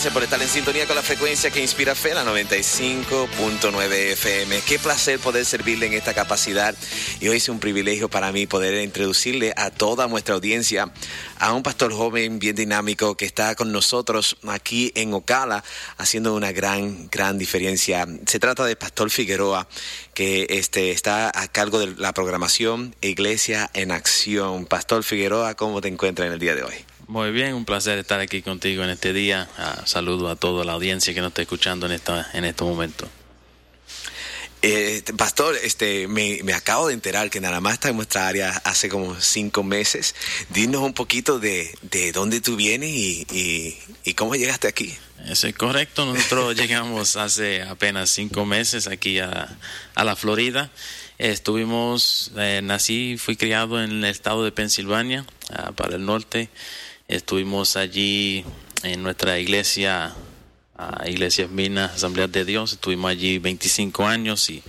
Gracias por estar en sintonía con la frecuencia que inspira fe, la 95.9 FM. Qué placer poder servirle en esta capacidad. Y hoy es un privilegio para mí poder introducirle a toda nuestra audiencia a un pastor joven bien dinámico que está con nosotros aquí en Ocala haciendo una gran, gran diferencia. Se trata de Pastor Figueroa, que este, está a cargo de la programación Iglesia en Acción. Pastor Figueroa, ¿cómo te encuentras en el día de hoy? Muy bien, un placer estar aquí contigo en este día. Uh, saludo a toda la audiencia que nos está escuchando en, esta, en este momento. Eh, pastor, este, me, me, acabo de enterar que nada más está en nuestra área hace como cinco meses. Dinos un poquito de, de dónde tú vienes y, y, y, cómo llegaste aquí. Eso es correcto. Nosotros llegamos hace apenas cinco meses aquí a, a la Florida. Estuvimos, eh, nací, fui criado en el estado de Pensilvania, uh, para el norte. Estuvimos allí en nuestra iglesia, Iglesias Minas, Asambleas de Dios. Estuvimos allí 25 años y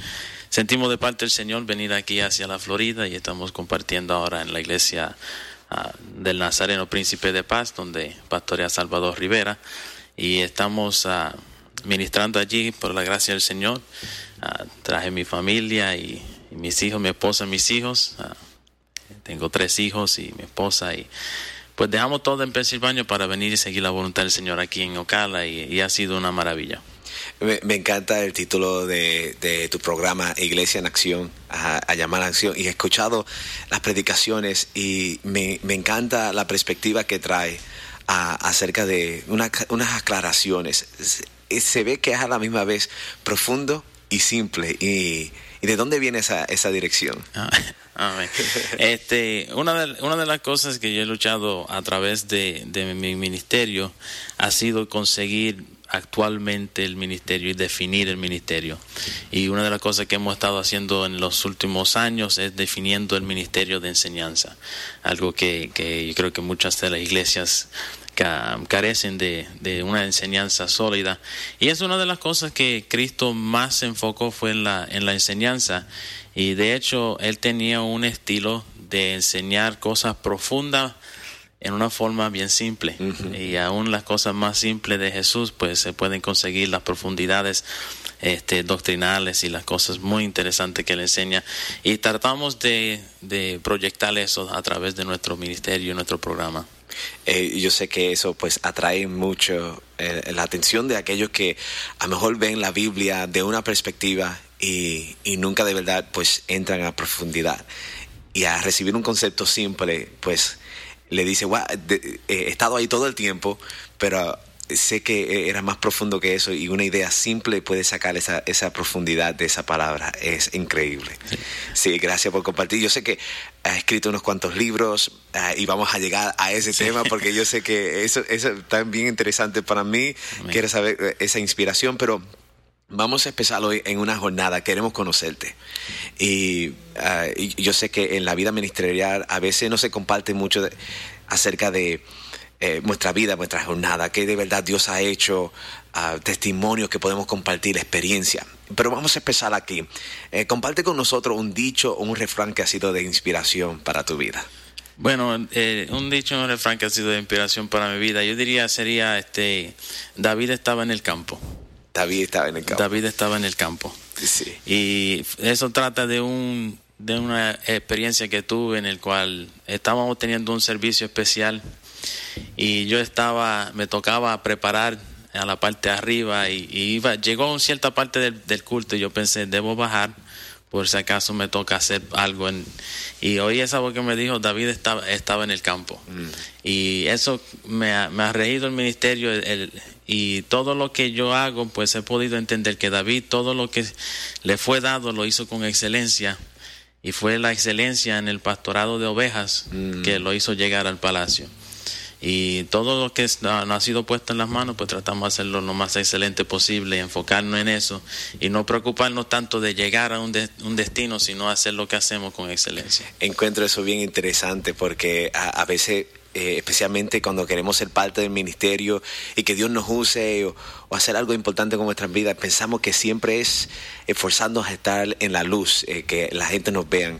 sentimos de parte del Señor venir aquí hacia la Florida y estamos compartiendo ahora en la iglesia uh, del Nazareno Príncipe de Paz, donde pastorea Salvador Rivera. Y estamos uh, ministrando allí por la gracia del Señor. traje mi familia y, mis hijos, mi esposa, mis hijos. tengo tres hijos y mi esposa y pues dejamos todo en Pensilvania para venir y seguir la voluntad del Señor aquí en Ocala y, y ha sido una maravilla. Me, me encanta el título de, de, tu programa Iglesia en Acción, a, a, llamar a acción, y he escuchado las predicaciones y me, me encanta la perspectiva que trae a, acerca de una, unas aclaraciones. Se, se, ve que es a la misma vez profundo y simple. Y, ¿Y de dónde viene esa, esa dirección? Amén. Este, una, de, una de las cosas que yo he luchado a través de, de mi ministerio ha sido conseguir actualmente el ministerio y definir el ministerio. Y una de las cosas que hemos estado haciendo en los últimos años es definiendo el ministerio de enseñanza, algo que, que yo creo que muchas de las iglesias carecen de, de, una enseñanza sólida. Y es una de las cosas que Cristo más se enfocó fue en la, en la enseñanza. Y de hecho, él tenía un estilo de enseñar cosas profundas en una forma bien simple. Uh -huh. Y aún las cosas más simples de Jesús, pues se pueden conseguir las profundidades este, doctrinales y las cosas muy interesantes que él enseña. Y tratamos de, de proyectar eso a través de nuestro ministerio, nuestro programa. Eh, yo sé que eso pues atrae mucho eh, la atención de aquellos que a lo mejor ven la Biblia de una perspectiva y, y nunca de verdad pues entran a profundidad. Y a recibir un concepto simple, pues le dice, wow, eh, he estado ahí todo el tiempo, pero sé que era más profundo que eso y una idea simple puede sacar esa, esa profundidad de esa palabra. Es increíble. Sí. sí gracias por compartir. Yo sé que ha escrito unos cuantos libros uh, y vamos a llegar a ese sí. tema porque yo sé que eso, eso es bien interesante para mí. Amén. Quiero saber eh, esa inspiración, pero Vamos a empezar hoy en una jornada, queremos conocerte. Y, uh, y, yo sé que en la vida ministerial a veces no se comparte mucho de, acerca de eh, nuestra vida, nuestra jornada, que de verdad Dios ha hecho, uh, testimonios que podemos compartir, experiencia. Pero vamos a empezar aquí. Eh, comparte con nosotros un dicho o un refrán que ha sido de inspiración para tu vida. Bueno, eh, un dicho, un refrán que ha sido de inspiración para mi vida, yo diría sería, este, David estaba en el campo. David estaba en el campo. David estaba en el campo. Sí. Y eso trata de un de una experiencia que tuve en el cual estábamos teniendo un servicio especial y yo estaba, me tocaba preparar a la parte de arriba y, y iba, llegó a una cierta parte del, del, culto y yo pensé, debo bajar por si acaso me toca hacer algo. En, y oí esa voz que me dijo, David estaba, estaba en el campo. Mm. Y eso me ha, me ha reído el ministerio, el, el, y todo lo que yo hago, pues he podido entender que David, todo lo que le fue dado, lo hizo con excelencia. Y fue la excelencia en el pastorado de ovejas mm. que lo hizo llegar al palacio. Y todo lo que no ha sido puesto en las manos, pues tratamos de hacerlo lo más excelente posible, enfocarnos en eso y no preocuparnos tanto de llegar a un, de, un destino, sino hacer lo que hacemos con excelencia. Encuentro eso bien interesante porque a, veces eh, especialmente cuando queremos ser parte del ministerio y que Dios nos use o, hacer algo importante con nuestras vidas, pensamos que siempre es esforzarnos a estar en la luz, eh, que la gente nos vea,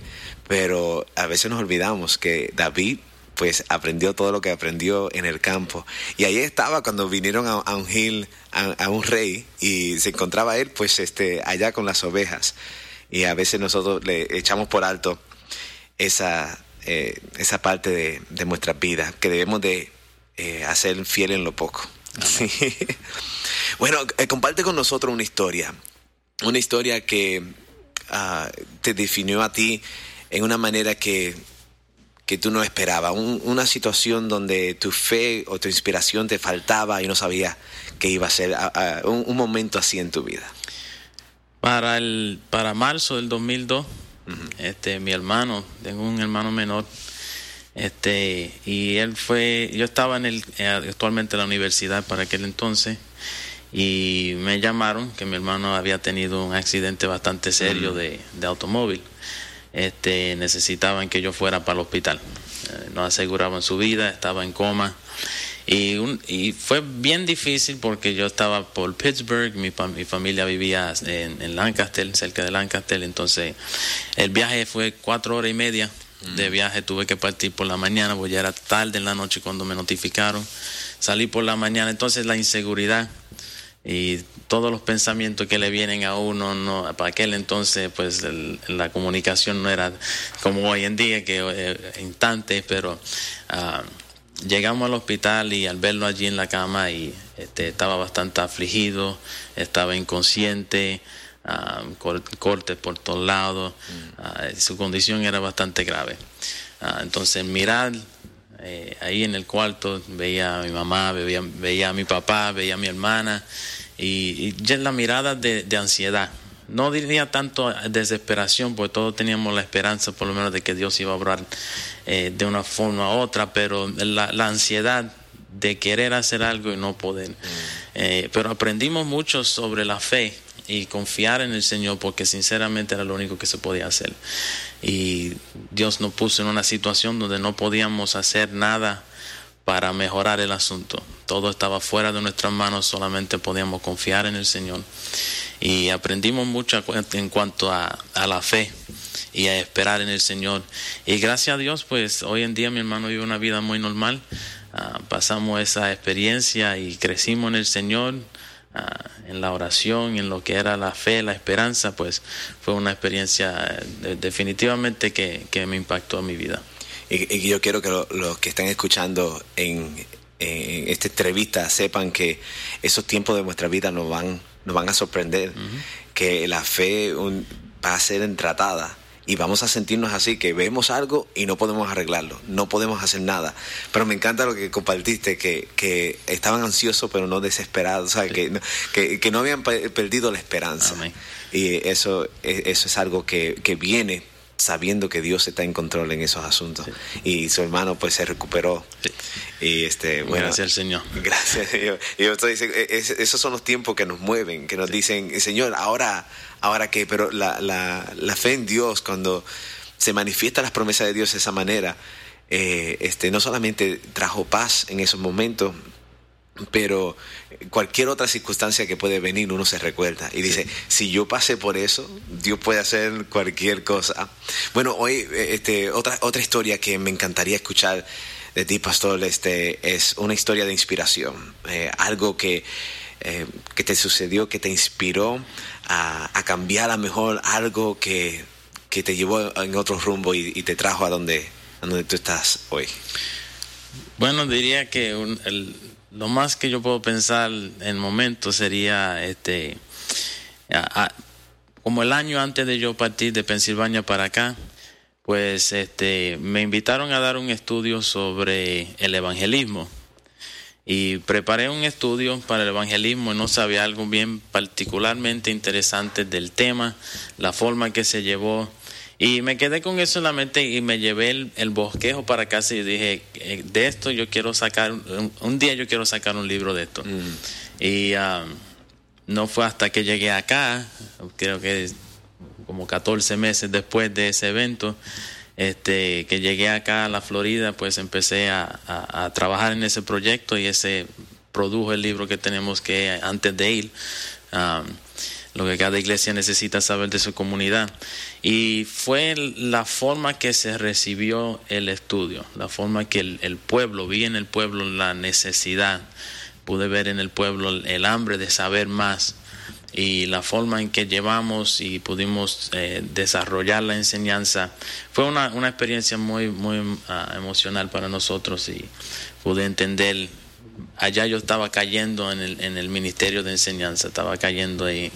pero a veces nos olvidamos que David pues aprendió todo lo que aprendió en el campo. Y ahí estaba cuando vinieron a, un hill, a, un rey, y se encontraba él pues este, allá con las ovejas. Y a veces nosotros le echamos por alto esa, eh, esa parte de, de nuestra vida, que debemos de eh, hacer fiel en lo poco. bueno, eh, comparte con nosotros una historia, una historia que ah, te definió a ti en una manera que, que tú no esperabas, una situación donde tu fe o tu inspiración te faltaba y no sabías que iba a ser un, momento así en tu vida. Para, el, para marzo del 2002, este, mi hermano, tengo un hermano menor, este, y él fue, yo estaba en el, eh, actualmente en la universidad para aquel entonces, y me llamaron que mi hermano había tenido un accidente bastante serio de, de, automóvil. Este, necesitaban que yo fuera para el hospital. Eh, no aseguraban su vida, estaba en coma. Y, y fue bien difícil porque yo estaba por Pittsburgh, mi, mi familia vivía en, en, Lancaster, cerca de Lancaster, entonces el viaje fue cuatro horas y media de viaje, tuve que partir por la mañana, porque ya era tarde en la noche cuando me notificaron, salí por la mañana, entonces la inseguridad y todos los pensamientos que le vienen a uno, no, para aquel entonces pues la comunicación no era como hoy en día, que eh, instantes, pero uh, llegamos al hospital y al verlo allí en la cama y este, estaba bastante afligido, estaba inconsciente, uh, cortes por todos lados, mm. su condición era bastante grave. entonces mirar eh, ahí en el cuarto veía a mi mamá, veía, veía a mi papá, veía a mi hermana y, ya la mirada de, ansiedad. No diría tanto desesperación, porque todos teníamos la esperanza por lo menos de que Dios iba a obrar eh, de una forma u otra, pero la, ansiedad de querer hacer algo y no poder. Mm. Eh, pero aprendimos mucho sobre la fe y confiar en el Señor porque sinceramente era lo único que se podía hacer. Y Dios nos puso en una situación donde no podíamos hacer nada para mejorar el asunto. Todo estaba fuera de nuestras manos, solamente podíamos confiar en el Señor. Y aprendimos mucho en cuanto a, la fe y a esperar en el Señor. Y gracias a Dios, pues hoy en día mi hermano vive una vida muy normal. Ah, pasamos esa experiencia y crecimos en el Señor. Ah, en la oración, en lo que era la fe, la esperanza, pues fue una experiencia eh, definitivamente que, me impactó en mi vida. Y, yo quiero que los que están escuchando en, esta entrevista sepan que esos tiempos de nuestra vida nos van, nos van a sorprender, que la fe va a ser entratada y vamos a sentirnos así, que vemos algo y no podemos arreglarlo, no podemos hacer nada. Pero me encanta lo que compartiste, que, que estaban ansiosos pero no desesperados, que, que, no habían perdido la esperanza. Y eso, e, eso es algo que, que viene sabiendo que Dios está en control en esos asuntos. Y su hermano pues se recuperó. Y este, bueno, gracias al Señor. Gracias. Y yo, e, esos son los tiempos que nos mueven, que nos dicen, Señor, ahora, ahora qué, pero la, la, la, fe en Dios, cuando se manifiesta las promesas de Dios de esa manera, eh, este, no solamente trajo paz en esos momentos, pero cualquier otra circunstancia que puede venir uno se recuerda y dice, si yo pasé por eso, Dios puede hacer cualquier cosa. Bueno, hoy este, otra, otra historia que me encantaría escuchar de ti, pastor, este, es una historia de inspiración, eh, algo que, eh, que te sucedió, que te inspiró a, cambiar a mejor, algo que, que, te llevó en otro rumbo y, te trajo a donde, a donde tú estás hoy. Bueno, diría que el, lo más que yo puedo pensar en momento sería este como el año antes de yo partir de Pensilvania para acá, pues este me invitaron a dar un estudio sobre el evangelismo. Y preparé un estudio para el evangelismo y no sabía algo bien particularmente interesante del tema, la forma que se llevó y me quedé con eso en la mente y me llevé el, bosquejo para casa y dije, eh, de esto yo quiero sacar, un, día yo quiero sacar un libro de esto. Mm. Y um, no fue hasta que llegué acá, creo que como 14 meses después de ese evento, este, que llegué acá a la Florida, pues empecé a, trabajar en ese proyecto y ese produjo el libro que tenemos que antes de ir. Um, lo que cada iglesia necesita saber de su comunidad. Y fue la forma que se recibió el estudio, la forma que el, pueblo, vi en el pueblo la necesidad, pude ver en el pueblo el hambre de saber más y la forma en que llevamos y pudimos eh, desarrollar la enseñanza fue una, una experiencia muy, muy ah, emocional para nosotros y pude entender allá yo estaba cayendo en el, en el ministerio de enseñanza, estaba cayendo y,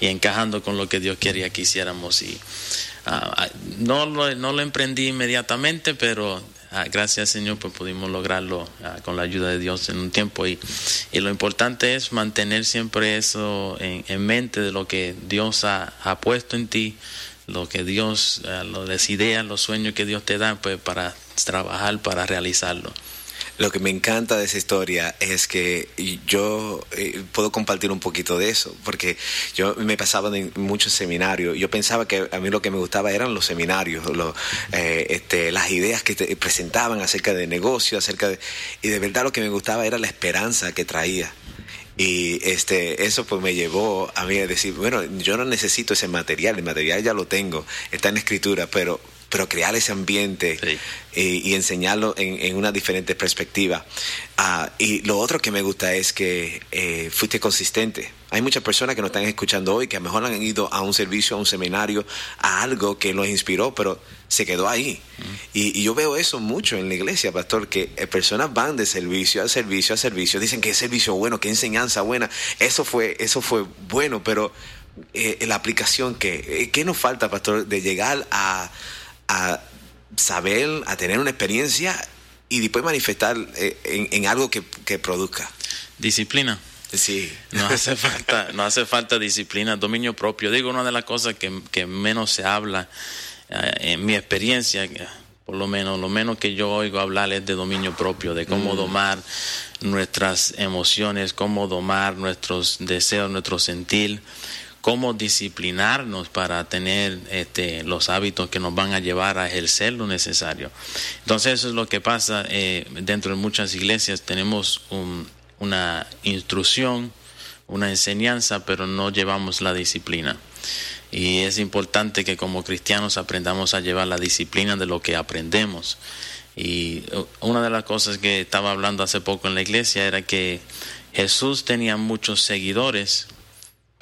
y, encajando con lo que Dios quería que hiciéramos. Y, ah, no, lo, no lo emprendí inmediatamente, pero ah, gracias Señor pues pudimos lograrlo con la ayuda de Dios en un tiempo. Y, y lo importante es mantener siempre eso en, en mente de lo que Dios ha, ha puesto en ti lo que Dios, las ideas, los sueños que Dios te da, pues para trabajar, para realizarlo. Lo que me encanta de esa historia es que yo eh, puedo compartir un poquito de eso, porque yo me pasaba en muchos seminarios. Yo pensaba que a mí lo que me gustaba eran los seminarios, eh, este, las ideas que te presentaban acerca de negocio, acerca de, y de verdad lo que me gustaba era la esperanza que traía. Y este, eso pues me llevó a mí a decir, bueno, yo no necesito ese material, el material ya lo tengo, está en escritura, pero pero crear ese ambiente y, enseñarlo en, una diferente perspectiva. Ah, y lo otro que me gusta es que eh, fuiste consistente. Hay muchas personas que nos están escuchando hoy que a lo mejor han ido a un servicio, a un seminario, a algo que los inspiró, pero se quedó ahí. y, yo veo eso mucho en la iglesia, pastor, que eh, personas van de servicio a servicio a servicio, dicen que es servicio bueno, que enseñanza buena. Eso fue, eso fue bueno, pero eh, la aplicación, que ¿qué nos falta, pastor, de llegar a a saber, a tener una experiencia y después manifestar eh, en, algo que, produzca. Disciplina. Sí. No hace falta, no hace falta disciplina, dominio propio. Digo, una de las cosas que, menos se habla eh, en mi experiencia, por lo menos, lo menos que yo oigo hablar es de dominio propio, de cómo mm. domar nuestras emociones, cómo domar nuestros deseos, nuestro sentir cómo disciplinarnos para tener este, los hábitos que nos van a llevar a ejercer lo necesario. Entonces eso es lo que pasa eh, dentro de muchas iglesias. Tenemos una instrucción, una enseñanza, pero no llevamos la disciplina. Y es importante que como cristianos aprendamos a llevar la disciplina de lo que aprendemos. Y una de las cosas que estaba hablando hace poco en la iglesia era que Jesús tenía muchos seguidores,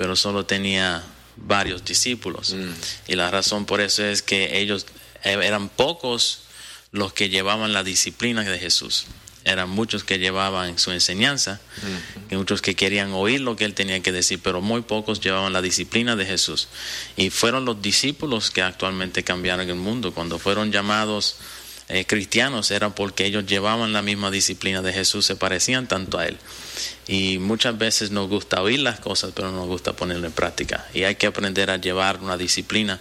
pero solo tenía varios discípulos. Mm. Y la razón por eso es que ellos eh, eran pocos los que llevaban la disciplina de Jesús. Eran muchos que llevaban su enseñanza, mm. y muchos que querían oír lo que él tenía que decir, pero muy pocos llevaban la disciplina de Jesús. Y fueron los discípulos que actualmente cambiaron el mundo. Cuando fueron llamados eh, cristianos era porque ellos llevaban la misma disciplina de Jesús, se parecían tanto a Él. Y muchas veces nos gusta oír las cosas, pero no nos gusta ponerlo en práctica. Y hay que aprender a llevar una disciplina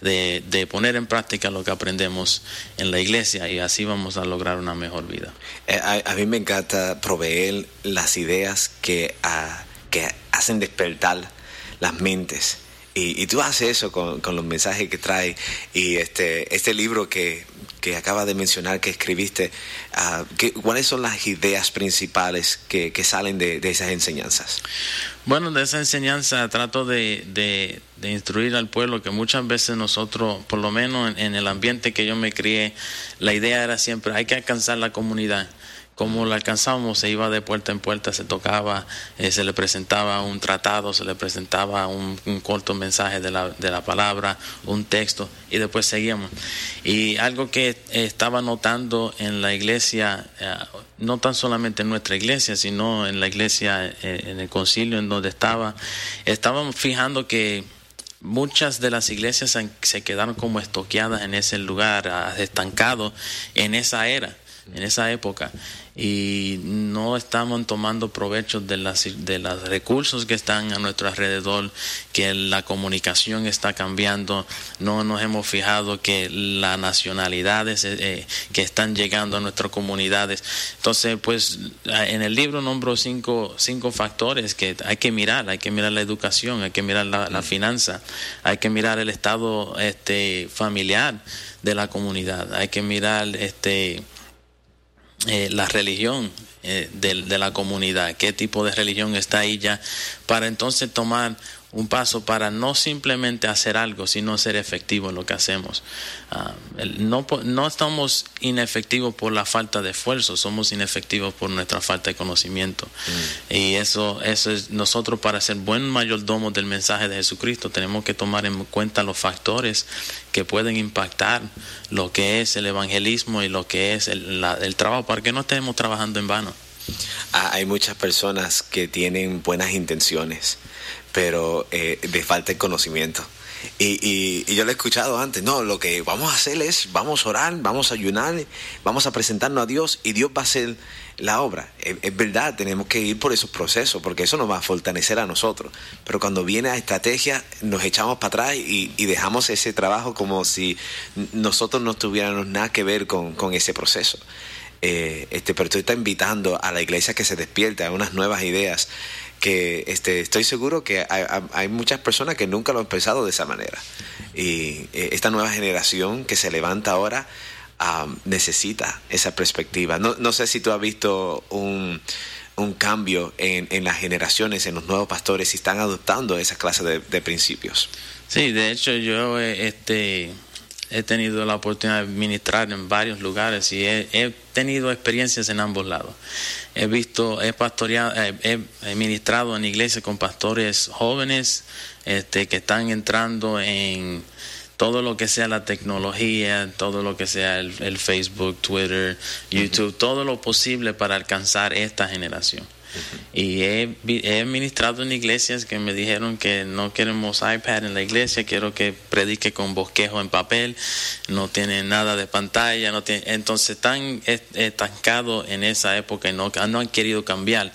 de, de, poner en práctica lo que aprendemos en la iglesia y así vamos a lograr una mejor vida. Eh, a, mí me encanta proveer las ideas que, que hacen despertar las mentes. Y, y, tú haces eso con, con, los mensajes que trae y este, este libro que que acaba de mencionar que escribiste, ah, ¿cuáles son las ideas principales que, salen de, esas enseñanzas? Bueno, de esa enseñanza trato de, instruir al pueblo que muchas veces nosotros, por lo menos en, el ambiente que yo me crié, la idea era siempre hay que alcanzar la comunidad como la alcanzábamos, se iba de puerta en puerta, se tocaba, eh, se le presentaba un tratado, se le presentaba un, corto mensaje de la, de la, palabra, un texto, y después seguíamos. Y algo que estaba notando en la iglesia, eh, no tan solamente en nuestra iglesia, sino en la iglesia, eh, en el concilio en donde estaba, estábamos fijando que muchas de las iglesias se quedaron como estoqueadas en ese lugar, estancados en esa era en esa época y no estamos tomando provecho de, las, de los recursos que están a nuestro alrededor, que la comunicación está cambiando, no nos hemos fijado que las nacionalidades eh, eh, que están llegando a nuestras comunidades. Entonces, pues en el libro nombro cinco, cinco factores que hay que mirar, hay que mirar la educación, hay que mirar la, la finanza, hay que mirar el estado este, familiar de la comunidad, hay que mirar este eh, la religión eh, de, la comunidad, qué tipo de religión está ahí ya, para entonces tomar un paso para no simplemente hacer algo, sino ser efectivo en lo que hacemos. Ah, no, no estamos inefectivos por la falta de esfuerzo, somos inefectivos por nuestra falta de conocimiento. Mm. Y eso, eso es nosotros para ser buen mayordomo del mensaje de Jesucristo tenemos que tomar en cuenta los factores que pueden impactar lo que es el evangelismo y lo que es el, el trabajo, para que no estemos trabajando en vano. Ah, hay muchas personas que tienen buenas intenciones pero eh, de falta de conocimiento. Y, y, yo lo he escuchado antes, no, lo que vamos a hacer es, vamos a orar, vamos a ayunar, vamos a presentarnos a Dios y Dios va a hacer la obra. Es, verdad, tenemos que ir por esos procesos, porque eso nos va a fortalecer a nosotros. Pero cuando viene a estrategia, nos echamos para atrás y, y dejamos ese trabajo como si nosotros no tuviéramos nada que ver con, con ese proceso. Eh, este, pero tú estás invitando a la iglesia que se despierte a unas nuevas ideas que este, estoy seguro que hay, muchas personas que nunca lo han pensado de esa manera. Y eh, esta nueva generación que se levanta ahora necesita esa perspectiva. No, no, sé si tú has visto un, un cambio en, en, las generaciones, en los nuevos pastores, si están adoptando esa clase de, de principios. Sí, de hecho yo este, he tenido la oportunidad de ministrar en varios lugares y he, tenido experiencias en ambos lados. He visto, he pastoreado, he, ministrado en iglesias con pastores jóvenes este, que están entrando en todo lo que sea la tecnología, todo lo que sea el, Facebook, Twitter, YouTube, todo lo posible para alcanzar esta generación. Y he, he, ministrado en iglesias que me dijeron que no queremos iPad en la iglesia, quiero que predique con bosquejo en papel, no tiene nada de pantalla, no tiene, entonces están estancados en esa época y no, no han querido cambiar.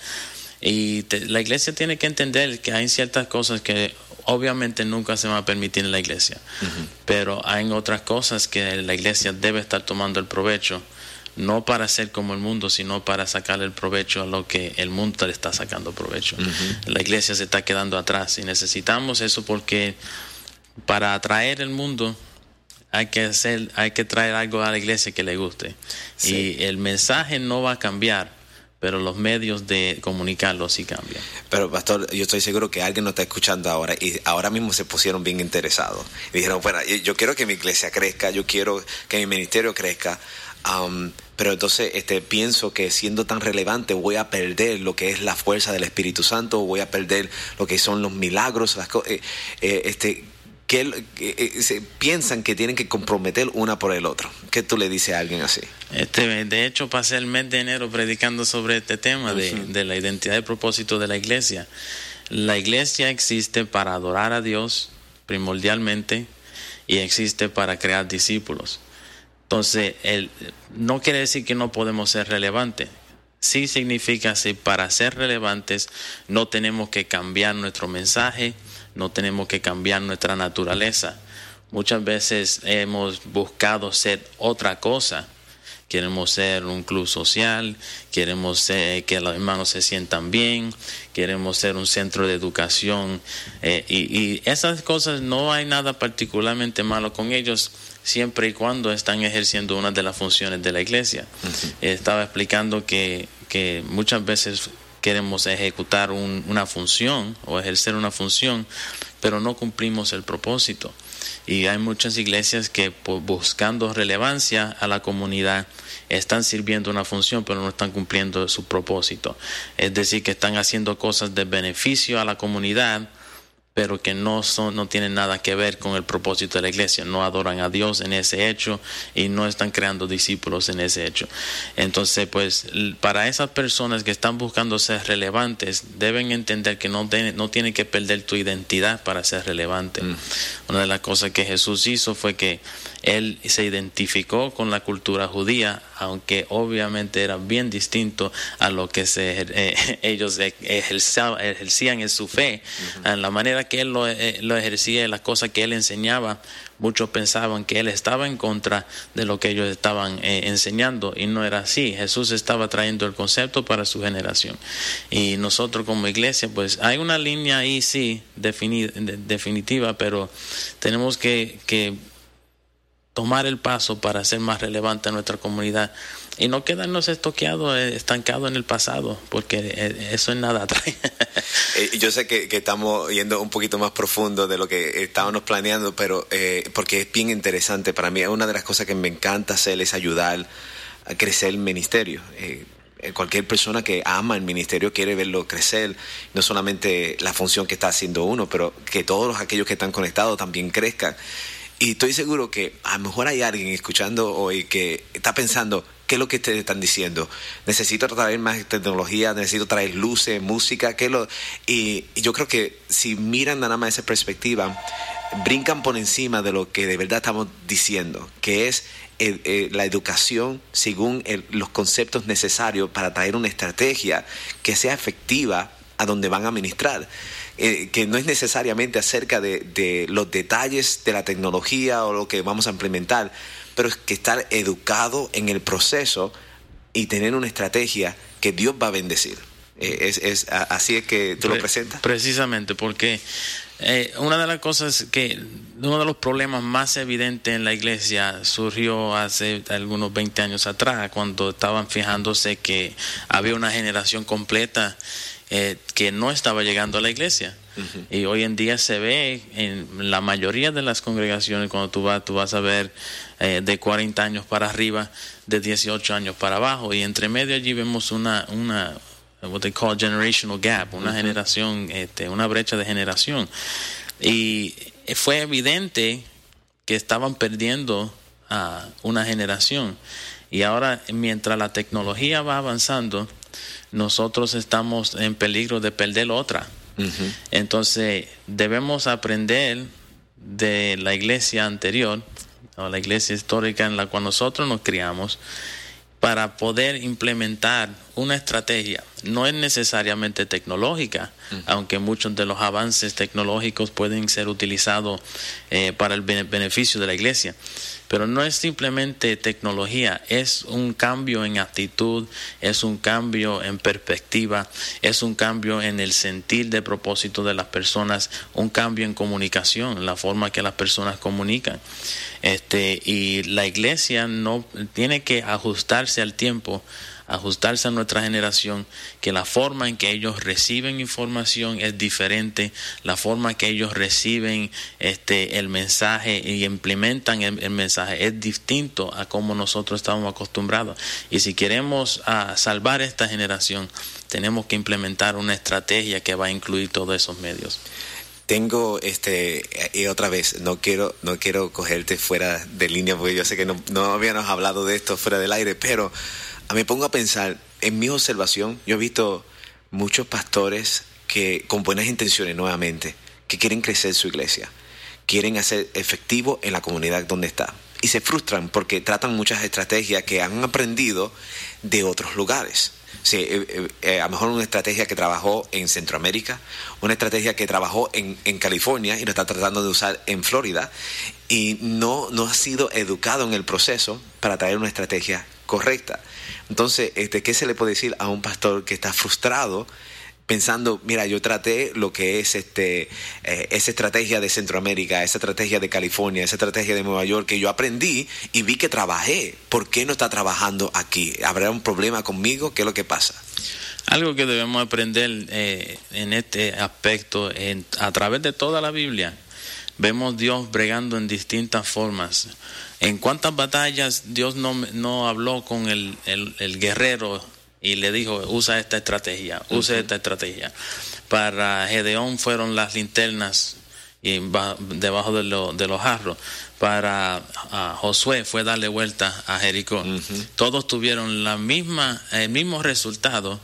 Y la iglesia tiene que entender que hay ciertas cosas que obviamente nunca se van a permitir en la iglesia, pero hay otras cosas que la iglesia debe estar tomando el provecho no para ser como el mundo, sino para sacar el provecho a lo que el mundo le está sacando provecho. La iglesia se está quedando atrás y necesitamos eso porque para atraer el mundo hay que hacer, hay que traer algo a la iglesia que le guste. Y el mensaje no va a cambiar, pero los medios de comunicarlo sí cambian. Pero pastor, yo estoy seguro que alguien nos está escuchando ahora y ahora mismo se pusieron bien interesados. Y dijeron, bueno, yo quiero que mi iglesia crezca, yo quiero que mi ministerio crezca pero entonces este, pienso que siendo tan relevante voy a perder lo que es la fuerza del Espíritu Santo, voy a perder lo que son los milagros, las eh, eh, este, que eh, se piensan que tienen que comprometer una por el otro. ¿Qué tú le dices a alguien así? Este, de hecho, pasé el mes de enero predicando sobre este tema de, de la identidad y propósito de la iglesia. La iglesia existe para adorar a Dios primordialmente y existe para crear discípulos. Entonces, el, no quiere decir que no podemos ser relevantes. Sí significa que para ser relevantes no tenemos que cambiar nuestro mensaje, no tenemos que cambiar nuestra naturaleza. Muchas veces hemos buscado ser otra cosa. Queremos ser un club social, queremos que los hermanos se sientan bien, queremos ser un centro de educación. Eh, y, y esas cosas no hay nada particularmente malo con ellos siempre y cuando están ejerciendo una de las funciones de la iglesia. Estaba explicando que, que, muchas veces queremos ejecutar una función o ejercer una función, pero no cumplimos el propósito. Y hay muchas iglesias que buscando relevancia a la comunidad están sirviendo una función, pero no están cumpliendo su propósito. Es decir, que están haciendo cosas de beneficio a la comunidad, pero que no, son, no tienen nada que ver con el propósito de la iglesia. No adoran a Dios en ese hecho y no están creando discípulos en ese hecho. Entonces, pues para esas personas que están buscando ser relevantes, deben entender que no, no tienen que perder tu identidad para ser relevante. Mm. Una de las cosas que Jesús hizo fue que él se identificó con la cultura judía, aunque obviamente era bien distinto a lo que se, eh, ellos ejercían, en su fe. En la manera que él lo, eh, lo ejercía, las cosas que él enseñaba, muchos pensaban que él estaba en contra de lo que ellos estaban eh, enseñando y no era así. Jesús estaba trayendo el concepto para su generación. Y nosotros como iglesia, pues hay una línea ahí sí definitiva, pero tenemos que, que tomar el paso para ser más relevante a nuestra comunidad y no quedarnos estoqueados, eh, estancados en el pasado, porque eh, eso es nada atrae. Eh, yo sé que, estamos yendo un poquito más profundo de lo que estábamos planeando, pero porque es bien interesante para mí. Una de las cosas que me encanta hacer es ayudar a crecer el ministerio. cualquier persona que ama el ministerio quiere verlo crecer, no solamente la función que está haciendo uno, pero que todos aquellos que están conectados también crezcan. Y estoy seguro que a lo mejor hay alguien escuchando hoy que está pensando, ¿qué es lo que ustedes están diciendo? Necesito traer más tecnología, necesito traer luces, música, ¿qué lo...? Y, yo creo que si miran nada más esa perspectiva, brincan por encima de lo que de verdad estamos diciendo, que es eh, eh, la educación según los conceptos necesarios para traer una estrategia que sea efectiva a donde van a ministrar. Eh, que no es necesariamente acerca de, los detalles de la tecnología o lo que vamos a implementar, pero es que estar educado en el proceso y tener una estrategia que Dios va a bendecir. Eh, es, es, así es que tú lo presentas. Precisamente, porque eh, una de las cosas que, uno de los problemas más evidentes en la iglesia surgió hace algunos 20 años atrás, cuando estaban fijándose que había una generación completa eh, que no estaba llegando a la iglesia. Y hoy en día se ve en la mayoría de las congregaciones, cuando tú vas, tú vas a ver eh, de 40 años para arriba, de 18 años para abajo, y entre medio allí vemos una, una what they call generational gap, una generación, este, una brecha de generación. Y fue evidente que estaban perdiendo a una generación. Y ahora, mientras la tecnología va avanzando, nosotros estamos en peligro de perder otra. Entonces, debemos aprender de la iglesia anterior, o la iglesia histórica en la cual nosotros nos criamos, para poder implementar una estrategia. No es necesariamente tecnológica, aunque muchos de los avances tecnológicos pueden ser utilizados eh, para el beneficio de la iglesia pero no es simplemente tecnología, es un cambio en actitud, es un cambio en perspectiva, es un cambio en el sentir de propósito de las personas, un cambio en comunicación, la forma que las personas comunican. Este, y la iglesia no tiene que ajustarse al tiempo ajustarse a nuestra generación, que la forma en que ellos reciben información es diferente, la forma que ellos reciben este, el mensaje y implementan el, mensaje es distinto a como nosotros estamos acostumbrados. Y si queremos ah, salvar esta generación, tenemos que implementar una estrategia que va a incluir todos esos medios tengo este y otra vez no quiero no quiero cogerte fuera de línea porque yo sé que no, no habíamos hablado de esto fuera del aire pero me pongo a pensar, en mi observación, yo he visto muchos pastores que con buenas intenciones nuevamente, que quieren crecer su iglesia, quieren hacer efectivo en la comunidad donde está. Y se frustran porque tratan muchas estrategias que han aprendido de otros lugares. Sí, eh, eh, eh, a lo mejor una estrategia que trabajó en Centroamérica, una estrategia que trabajó en, en, California y lo está tratando de usar en Florida y no, no ha sido educado en el proceso para traer una estrategia correcta. Entonces, este, ¿qué se le puede decir a un pastor que está frustrado? pensando, mira, yo traté lo que es este, eh, esa estrategia de Centroamérica, esa estrategia de California, esa estrategia de Nueva York, que yo aprendí y vi que trabajé. ¿Por qué no está trabajando aquí? ¿Habrá un problema conmigo? ¿Qué es lo que pasa? Algo que debemos aprender eh, en este aspecto, a través de toda la Biblia, vemos Dios bregando en distintas formas. ¿En cuántas batallas Dios no, no habló con el, el, guerrero y le dijo, usa esta estrategia, usa esta estrategia? Para Gedeón fueron las linternas y debajo de, de los jarros. Para Josué fue darle vuelta a Jericó. Todos tuvieron la misma, el mismo resultado,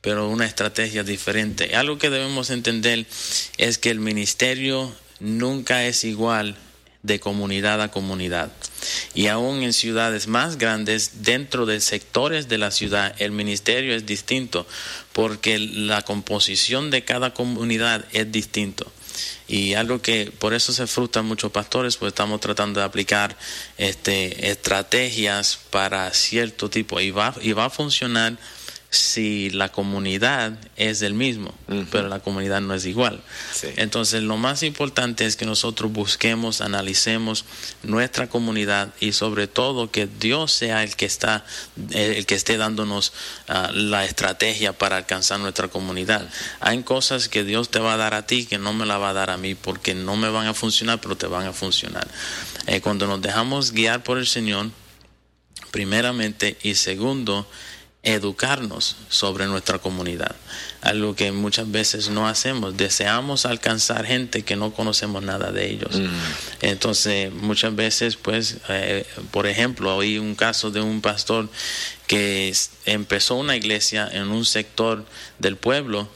pero una estrategia diferente. Algo que debemos entender es que el ministerio nunca es igual de comunidad a comunidad. Y aún en ciudades más grandes, dentro de sectores de la ciudad, el ministerio es distinto, porque la composición de cada comunidad es distinto. Y algo que por eso se frustran muchos pastores, pues estamos tratando de aplicar este, estrategias para cierto tipo y va, y va a funcionar si la comunidad es el mismo, pero la comunidad no es igual. Entonces, lo más importante es que nosotros busquemos, analicemos nuestra comunidad y sobre todo que Dios sea el que está el que esté dándonos ah, la estrategia para alcanzar nuestra comunidad. Hay cosas que Dios te va a dar a ti que no me la va a dar a mí porque no me van a funcionar, pero te van a funcionar. Eh, cuando nos dejamos guiar por el Señor, primeramente, y segundo, educarnos sobre nuestra comunidad, algo que muchas veces no hacemos. Deseamos alcanzar gente que no conocemos nada de ellos. Mm. Entonces, muchas veces, pues, eh, por ejemplo, oí un caso de un pastor que empezó una iglesia en un sector del pueblo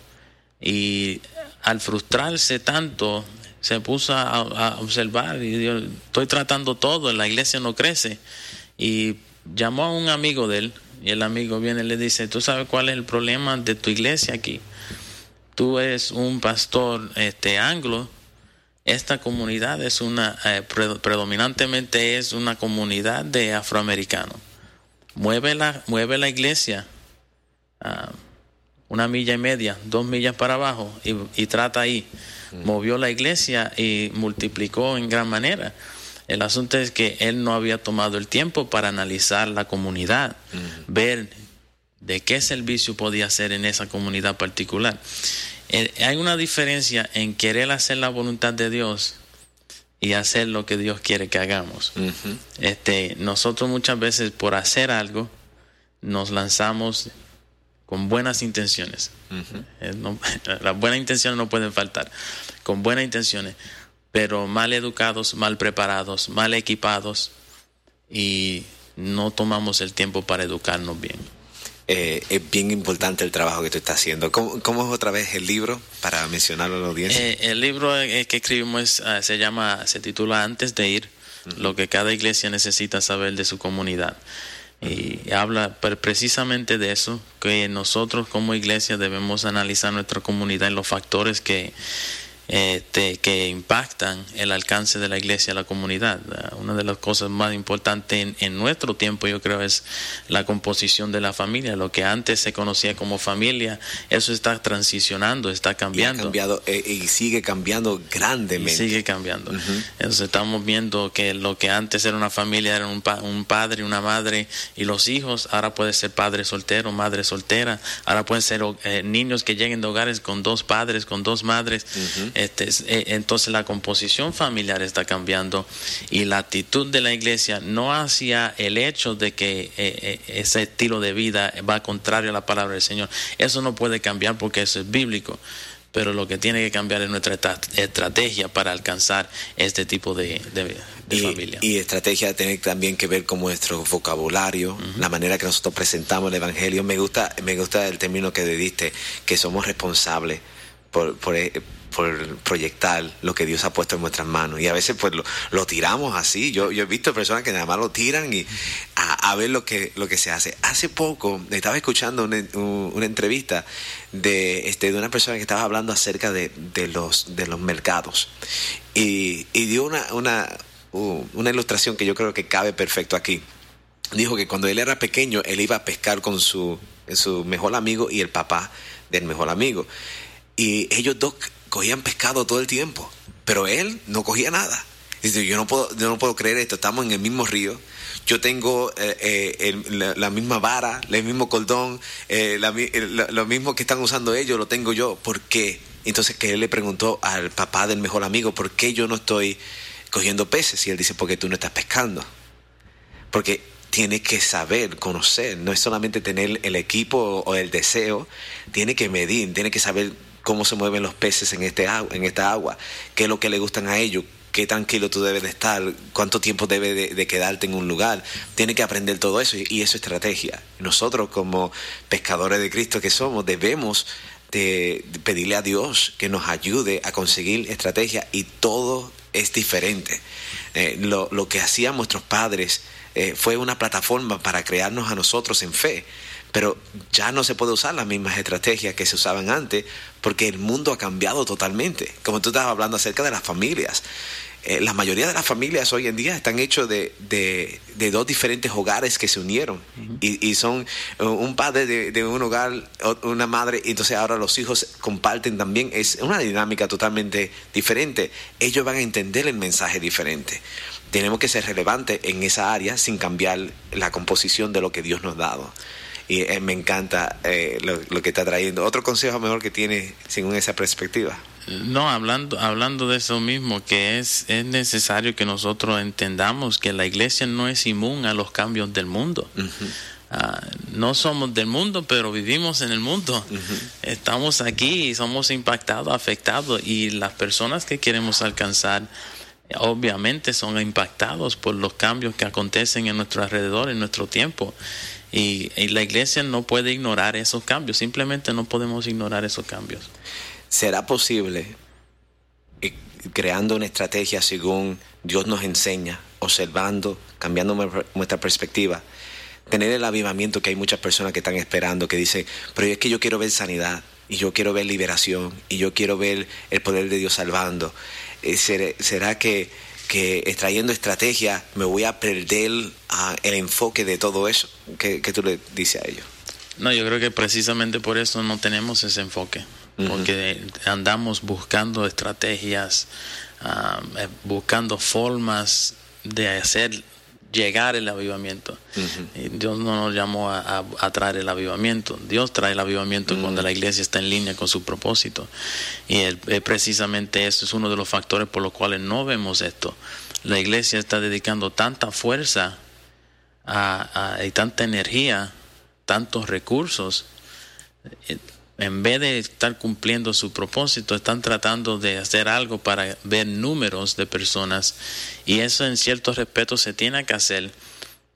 y al frustrarse tanto, se puso a, observar y dijo, estoy tratando todo, la iglesia no crece. Y llamó a un amigo de él y el amigo viene y le dice, ¿tú sabes cuál es el problema de tu iglesia aquí? Tú eres un pastor este, anglo. Esta comunidad es una, eh, predominantemente es una comunidad de afroamericanos. Mueve la, mueve la iglesia una milla y media, dos millas para abajo y, y trata ahí. Mm. Movió la iglesia y multiplicó en gran manera. El asunto es que él no había tomado el tiempo para analizar la comunidad, ver de qué servicio podía hacer en esa comunidad particular. Eh, hay una diferencia en querer hacer la voluntad de Dios y hacer lo que Dios quiere que hagamos. este, nosotros muchas veces por hacer algo nos lanzamos con buenas intenciones. Eh, las buenas intenciones no pueden faltar. Con buenas intenciones pero mal educados, mal preparados, mal equipados y no tomamos el tiempo para educarnos bien. Eh, es bien importante el trabajo que tú estás haciendo. ¿Cómo, es otra vez el libro para mencionarlo a la audiencia? Eh, el libro que escribimos ah, se llama, se titula Antes de ir, lo que cada iglesia necesita saber de su comunidad. Y habla precisamente de eso, que nosotros como iglesia debemos analizar nuestra comunidad en los factores que, este, que impactan el alcance de la iglesia a la comunidad. Una de las cosas más importantes en, nuestro tiempo, yo creo, es la composición de la familia. Lo que antes se conocía como familia, eso está transicionando, está cambiando. Y, cambiado, eh, y sigue cambiando grandemente. sigue cambiando. Entonces estamos viendo que lo que antes era una familia era un, un padre, una madre y los hijos, ahora puede ser padre soltero, madre soltera, ahora pueden ser eh, niños que lleguen de hogares con dos padres, con dos madres. Este, eh, entonces la composición familiar está cambiando y la actitud de la iglesia no hacia el hecho de que eh, eh, ese estilo de vida va contrario a la palabra del Señor. Eso no puede cambiar porque eso es bíblico pero lo que tiene que cambiar es nuestra estrategia para alcanzar este tipo de, familia. Y estrategia tiene también que ver con nuestro vocabulario, la manera que nosotros presentamos el Evangelio. Me gusta, me gusta el término que diste, que somos responsables por, por, por proyectar lo que Dios ha puesto en nuestras manos. Y a veces pues lo, tiramos así. Yo, yo he visto personas que nada más lo tiran y a, ver lo que, lo que se hace. Hace poco estaba escuchando una, entrevista de, este, de una persona que estaba hablando acerca de, de los, de los mercados. Y, y dio una, una, una ilustración que yo creo que cabe perfecto aquí. Dijo que cuando él era pequeño, él iba a pescar con su, su mejor amigo y el papá del mejor amigo. Y ellos dos cogían pescado todo el tiempo, pero él no cogía nada. Dice, yo no puedo, no puedo creer esto, estamos en el mismo río, yo tengo eh, eh, la, misma vara, el mismo cordón, eh, lo mismo que están usando ellos, lo tengo yo, ¿por qué? Entonces que él le preguntó al papá del mejor amigo, ¿por qué yo no estoy cogiendo peces? Y él dice, porque tú no estás pescando. Porque tiene que saber, conocer, no es solamente tener el equipo o el deseo, tiene que medir, tiene que saber cómo se mueven los peces en, este en esta agua, qué es lo que le gustan a ellos, qué tranquilo tú debes de estar, cuánto tiempo debe de, quedarte en un lugar. Tiene que aprender todo eso y, eso es estrategia. Nosotros como pescadores de Cristo que somos debemos de, pedirle a Dios que nos ayude a conseguir estrategia y todo es diferente. Eh, lo, que hacían nuestros padres eh, fue una plataforma para crearnos a nosotros en fe pero ya no se puede usar las mismas estrategias que se usaban antes porque el mundo ha cambiado totalmente. Como tú estabas hablando acerca de las familias. eh, la mayoría de las familias hoy en día están hechos de, de, dos diferentes hogares que se unieron y, y, son eh, un padre de, de, un hogar, una madre, y entonces ahora los hijos comparten también. Es una dinámica totalmente diferente. Ellos van a entender el mensaje diferente. Tenemos que ser relevantes en esa área sin cambiar la composición de lo que Dios nos ha dado y eh, me encanta lo, lo, que está trayendo. Otro consejo mejor que tiene según esa perspectiva. No, hablando, hablando de eso mismo, que es, es necesario que nosotros entendamos que la iglesia no es inmune a los cambios del mundo. Ah, no somos del mundo, pero vivimos en el mundo. Estamos aquí y somos impactados, afectados, y las personas que queremos alcanzar obviamente son impactados por los cambios que acontecen en nuestro alrededor, en nuestro tiempo. Y la iglesia no puede ignorar esos cambios, simplemente no podemos ignorar esos cambios. ¿Será posible, eh, creando una estrategia según Dios nos enseña, observando, cambiando nuestra perspectiva, tener el avivamiento que hay muchas personas que están esperando, que dicen, pero es que yo quiero ver sanidad, y yo quiero ver liberación, y yo quiero ver el poder de Dios salvando? Eh, ¿Será que, que extrayendo estrategia me voy a perder ah, el enfoque de todo eso? ¿Qué, ¿Qué tú le dices a ellos? No, yo creo que precisamente por eso no tenemos ese enfoque porque andamos buscando estrategias, ah, eh, buscando formas de hacer llegar el avivamiento. Dios no nos llamó a, traer el avivamiento. Dios trae el avivamiento cuando la iglesia está en línea con su propósito. Y precisamente eso es uno de los factores por los cuales no vemos esto. La iglesia está dedicando tanta fuerza y tanta energía, tantos recursos eh, en vez de estar cumpliendo su propósito, están tratando de hacer algo para ver números de personas. Y eso en cierto respeto se tiene que hacer,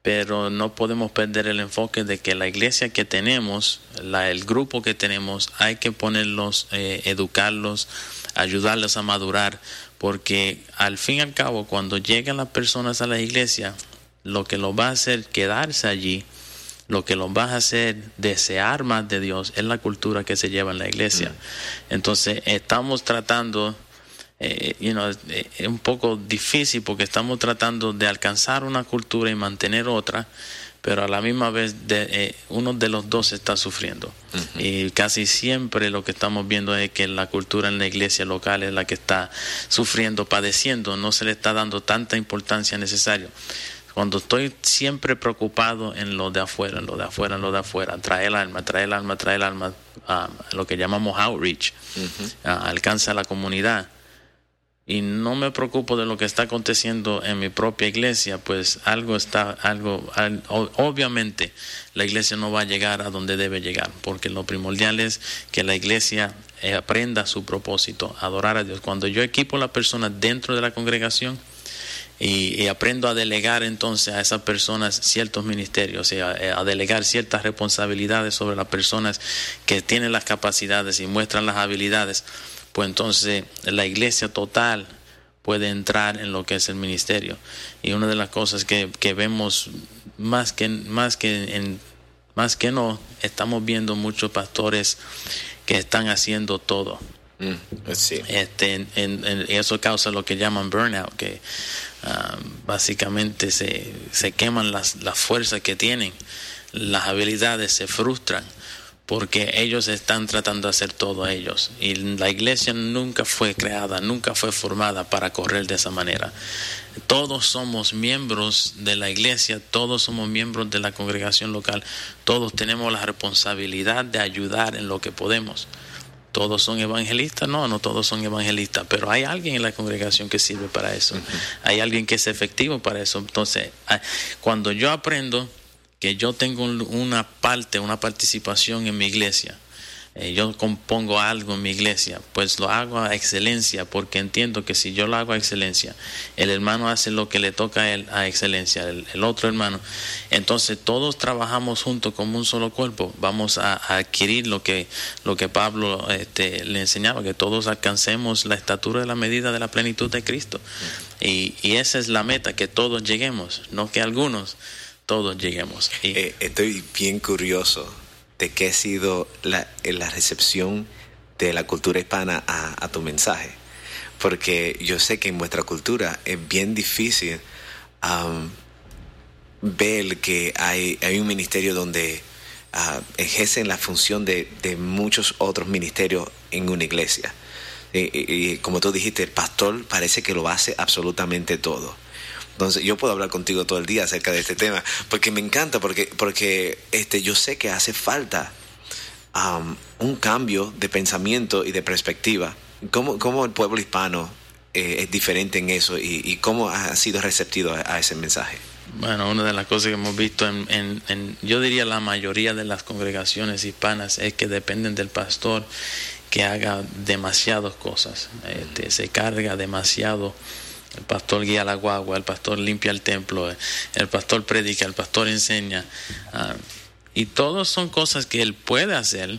pero no podemos perder el enfoque de que la iglesia que tenemos, el grupo que tenemos, hay que ponerlos, eh, educarlos, ayudarlos a madurar, porque al fin y al cabo, cuando llegan las personas a la iglesia, lo que los va a hacer quedarse allí lo que los va a hacer desear más de Dios es la cultura que se lleva en la iglesia. Mm. Entonces, estamos tratando, eh, eh, es un poco difícil porque estamos tratando de alcanzar una cultura y mantener otra, pero a la misma vez de, eh, uno de los dos está sufriendo. Y casi siempre lo que estamos viendo es que la cultura en la iglesia local es la que está sufriendo, padeciendo, no se le está dando tanta importancia necesaria. Cuando estoy siempre preocupado en lo de afuera, en lo de afuera, en lo de afuera, trae el alma, trae el alma, trae el alma, a lo que llamamos outreach, alcanza la comunidad. Y no me preocupo de lo que está aconteciendo en mi propia iglesia, pues algo está, algo, obviamente la iglesia no va a llegar a donde debe llegar, porque lo primordial es que la iglesia eh, aprenda su propósito, adorar a Dios. Cuando yo equipo a la persona dentro de la congregación, y, aprendo a delegar entonces a esas personas ciertos ministerios, y a, delegar ciertas responsabilidades sobre las personas que tienen las capacidades y muestran las habilidades, pues entonces la iglesia total puede entrar en lo que es el ministerio. Y una de las cosas que, que vemos más que, más que en, más que no, estamos viendo muchos pastores que están haciendo todo. Mm, este, en, eso causa lo que llaman burnout, que Ah, básicamente se, se queman las, las fuerzas que tienen, las habilidades se frustran porque ellos están tratando de hacer todo a ellos. Y la iglesia nunca fue creada, nunca fue formada para correr de esa manera. Todos somos miembros de la iglesia, todos somos miembros de la congregación local, todos tenemos la responsabilidad de ayudar en lo que podemos todos son evangelistas, no, no todos son evangelistas, pero hay alguien en la congregación que sirve para eso, hay alguien que es efectivo para eso. Entonces, ah, cuando yo aprendo que yo tengo una parte, una participación en mi iglesia, eh, yo compongo algo en mi iglesia, pues lo hago a excelencia, porque entiendo que si yo lo hago a excelencia, el hermano hace lo que le toca a él a excelencia, el, otro hermano, entonces todos trabajamos juntos como un solo cuerpo, vamos a, adquirir lo que, lo que Pablo este, le enseñaba, que todos alcancemos la estatura de la medida de la plenitud de Cristo. Y, esa es la meta, que todos lleguemos, no que algunos, todos lleguemos. Eh, estoy bien curioso de qué ha sido la, la recepción de la cultura hispana a, tu mensaje. porque yo sé que en vuestra cultura es bien difícil um, ver que hay, un ministerio donde uh, ejercen la función de, de, muchos otros ministerios en una iglesia. Y, y, y, como tú dijiste, el pastor parece que lo hace absolutamente todo. Entonces, yo puedo hablar contigo todo el día acerca de este tema, porque me encanta, porque, porque este, yo sé que hace falta um, un cambio de pensamiento y de perspectiva. ¿Cómo, cómo el pueblo hispano eh, es diferente en eso y, y, cómo ha sido receptivo a, a, ese mensaje? Bueno, una de las cosas que hemos visto en, en, en, yo diría la mayoría de las congregaciones hispanas es que dependen del pastor que haga demasiadas cosas, este, se carga demasiado el pastor guía la guagua, el pastor limpia el templo, el pastor predica, el pastor enseña. Uh, y todos son cosas que él puede hacer,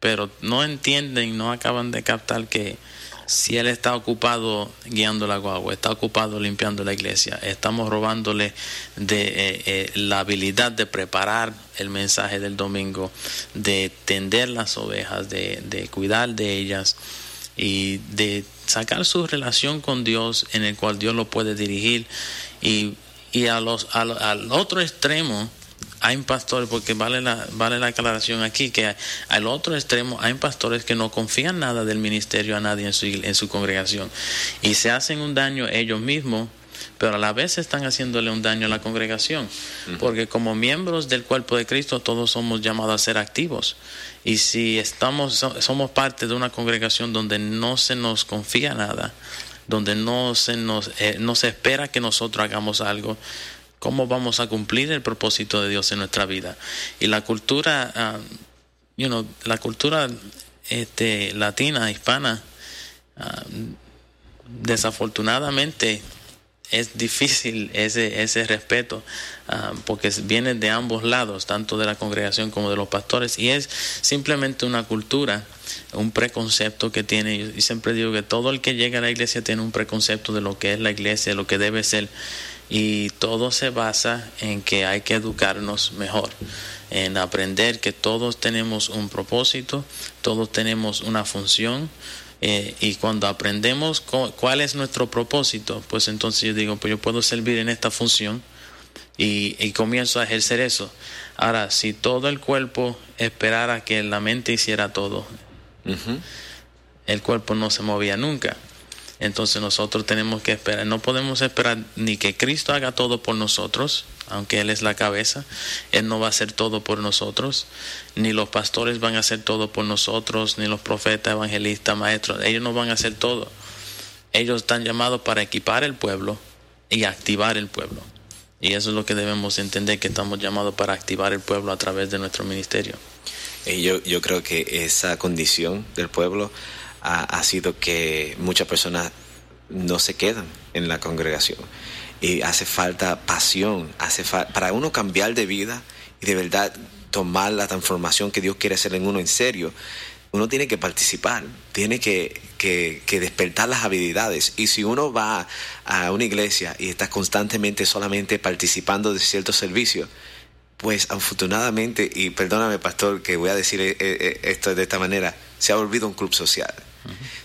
pero no entienden, no acaban de captar que si él está ocupado guiando la guagua, está ocupado limpiando la iglesia, estamos robándole de eh, eh, la habilidad de preparar el mensaje del domingo, de tender las ovejas, de, de cuidar de ellas y de sacar su relación con Dios en el cual Dios lo puede dirigir. Y, y a los, al otro extremo hay pastores, porque vale la, vale la aclaración aquí, que al otro extremo hay pastores que no confían nada del ministerio a nadie en su, en su congregación. Y se hacen un daño ellos mismos pero a la vez están haciéndole un daño a la congregación, porque como miembros del cuerpo de Cristo todos somos llamados a ser activos. Y si estamos somos parte de una congregación donde no se nos confía nada, donde no se nos eh, no se espera que nosotros hagamos algo, ¿cómo vamos a cumplir el propósito de Dios en nuestra vida? Y la cultura uh, you know, la cultura este latina, hispana uh, desafortunadamente es difícil ese, ese respeto uh, porque viene de ambos lados, tanto de la congregación como de los pastores, y es simplemente una cultura, un preconcepto que tiene. Y siempre digo que todo el que llega a la iglesia tiene un preconcepto de lo que es la iglesia, lo que debe ser, y todo se basa en que hay que educarnos mejor en aprender que todos tenemos un propósito, todos tenemos una función, eh, y cuando aprendemos cuál es nuestro propósito, pues entonces yo digo, pues yo puedo servir en esta función y, y comienzo a ejercer eso. Ahora, si todo el cuerpo esperara que la mente hiciera todo, uh -huh. el cuerpo no se movía nunca. Entonces nosotros tenemos que esperar, no podemos esperar ni que Cristo haga todo por nosotros, aunque Él es la cabeza, Él no va a hacer todo por nosotros, ni los pastores van a hacer todo por nosotros, ni los profetas, evangelistas, maestros, ellos no van a hacer todo. Ellos están llamados para equipar el pueblo y activar el pueblo. Y eso es lo que debemos entender, que estamos llamados para activar el pueblo a través de nuestro ministerio. Y yo, yo creo que esa condición del pueblo ha, sido que muchas personas no se quedan en la congregación. Y hace falta pasión, hace fa para uno cambiar de vida y de verdad tomar la transformación que Dios quiere hacer en uno en serio, uno tiene que participar, tiene que, que, que, despertar las habilidades. Y si uno va a una iglesia y está constantemente solamente participando de ciertos servicios, pues afortunadamente, y perdóname pastor que voy a decir esto de esta manera, se ha volvido un club social.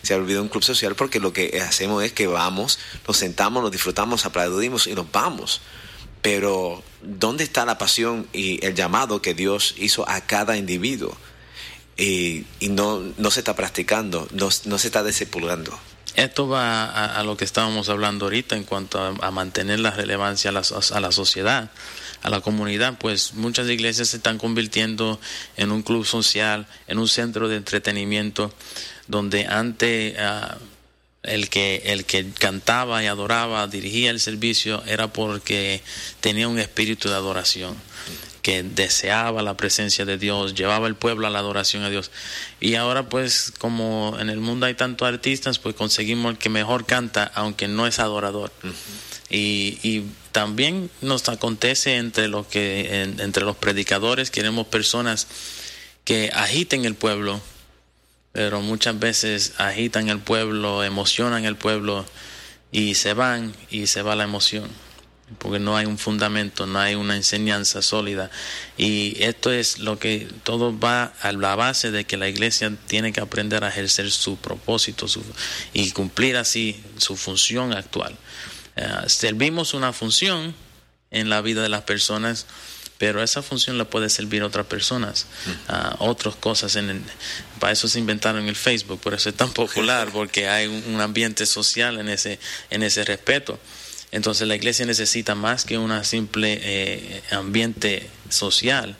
Se ha olvidado un club social porque lo que hacemos es que vamos, nos sentamos, nos disfrutamos, aplaudimos y nos vamos. Pero, ¿dónde está la pasión y el llamado que Dios hizo a cada individuo? Y, no, no, se está practicando, no, no se está desepulgando. Esto va a, lo que estábamos hablando ahorita en cuanto a, a mantener la relevancia a la, a la sociedad a la comunidad, pues muchas iglesias se están convirtiendo en un club social, en un centro de entretenimiento, donde antes uh, el que el que cantaba y adoraba, dirigía el servicio, era porque tenía un espíritu de adoración que deseaba la presencia de Dios, llevaba el pueblo a la adoración a Dios. Y ahora pues como en el mundo hay tantos artistas, pues conseguimos el que mejor canta, aunque no es adorador. Uh -huh. y, y, también nos acontece entre los que en, entre los predicadores queremos personas que agiten el pueblo, pero muchas veces agitan el pueblo, emocionan el pueblo y se van y se va la emoción. porque no hay un fundamento, no hay una enseñanza sólida. Y esto es lo que todo va a la base de que la iglesia tiene que aprender a ejercer su propósito y cumplir así su función actual. Eh, servimos una función en la vida de las personas, pero esa función la puede servir a otras personas, a otras cosas. En para eso se inventaron el Facebook, por eso es tan popular, porque hay un ambiente social en ese, en ese respeto. Entonces la iglesia necesita más que un simple eh, ambiente social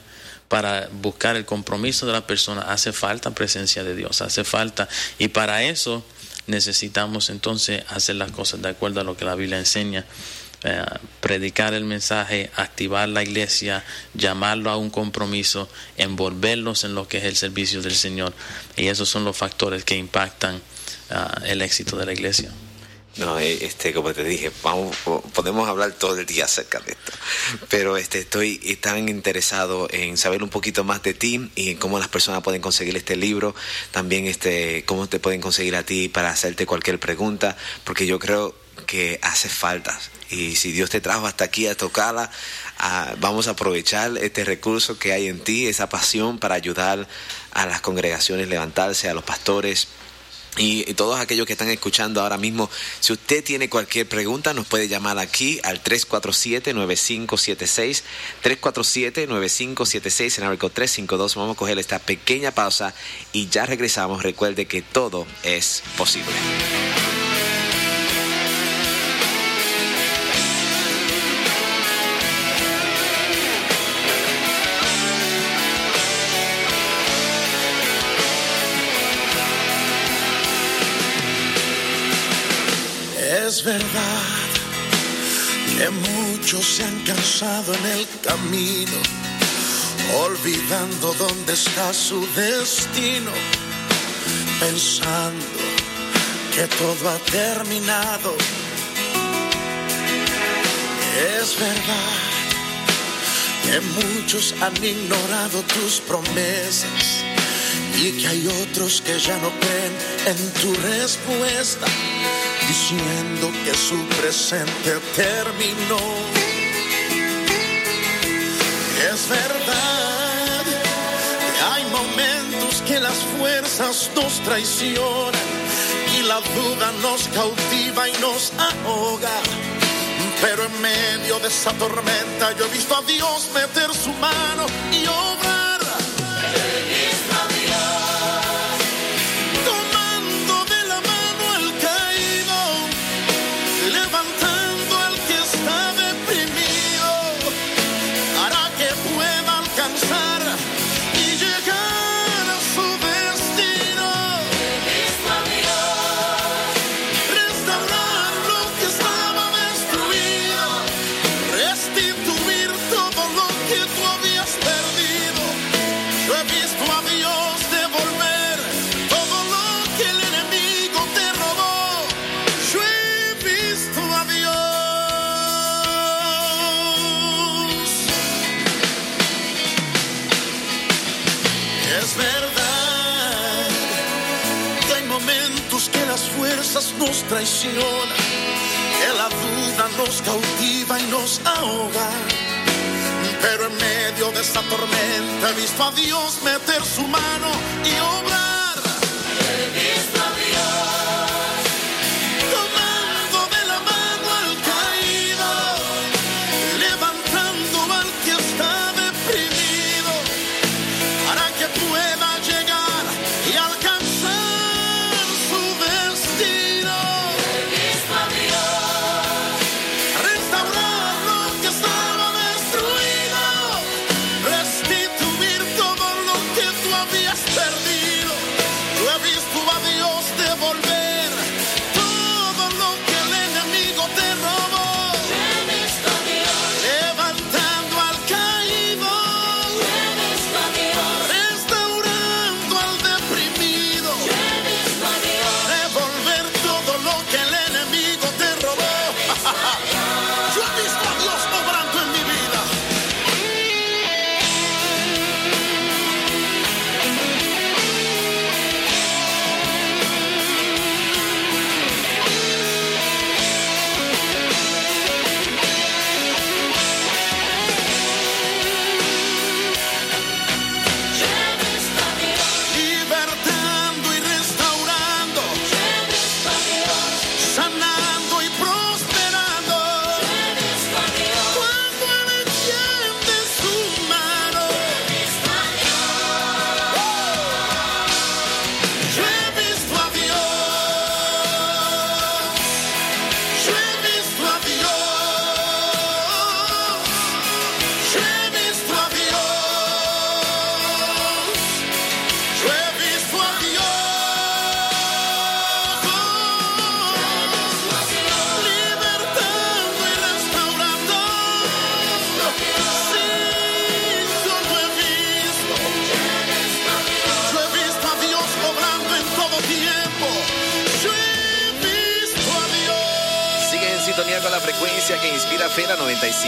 para buscar el compromiso de la persona. Hace falta presencia de Dios, hace falta. Y para eso necesitamos entonces hacer las cosas de acuerdo a lo que la Biblia enseña. Eh, predicar el mensaje, activar la iglesia, llamarlo a un compromiso, envolverlos en lo que es el servicio del Señor. Y esos son los factores que impactan ah, el éxito de la iglesia. No, eh, este, como te dije, vamos, podemos hablar todo el día acerca de esto. Pero este, estoy tan interesado en saber un poquito más de ti y cómo las personas pueden conseguir este libro. También este, cómo te pueden conseguir a ti para hacerte cualquier pregunta, porque yo creo que hace falta. Y si Dios te trajo hasta aquí a tocarla, vamos a aprovechar este recurso que hay en ti, esa pasión para ayudar a las congregaciones levantarse, a los pastores y, todos aquellos que están escuchando ahora mismo, si usted tiene cualquier pregunta, nos puede llamar aquí al 347-9576, 347-9576 en Ábrico 352. Vamos a coger esta pequeña pausa y ya regresamos. Recuerde que todo es posible. Es verdad que muchos se han cansado en el camino, olvidando dónde está su destino, pensando que todo ha terminado. Es verdad que muchos han ignorado tus promesas y que hay otros que ya no creen en tu respuesta diciendo que su presente terminó. Es verdad que hay momentos que las fuerzas nos traicionan y la duda nos cautiva y nos ahoga. Pero en medio de esa tormenta yo he visto a Dios meter su mano y obrar. Traiciona, que la duda nos cautiva y nos ahoga. Pero en medio de esta tormenta he visto a Dios meter su mano y obrar.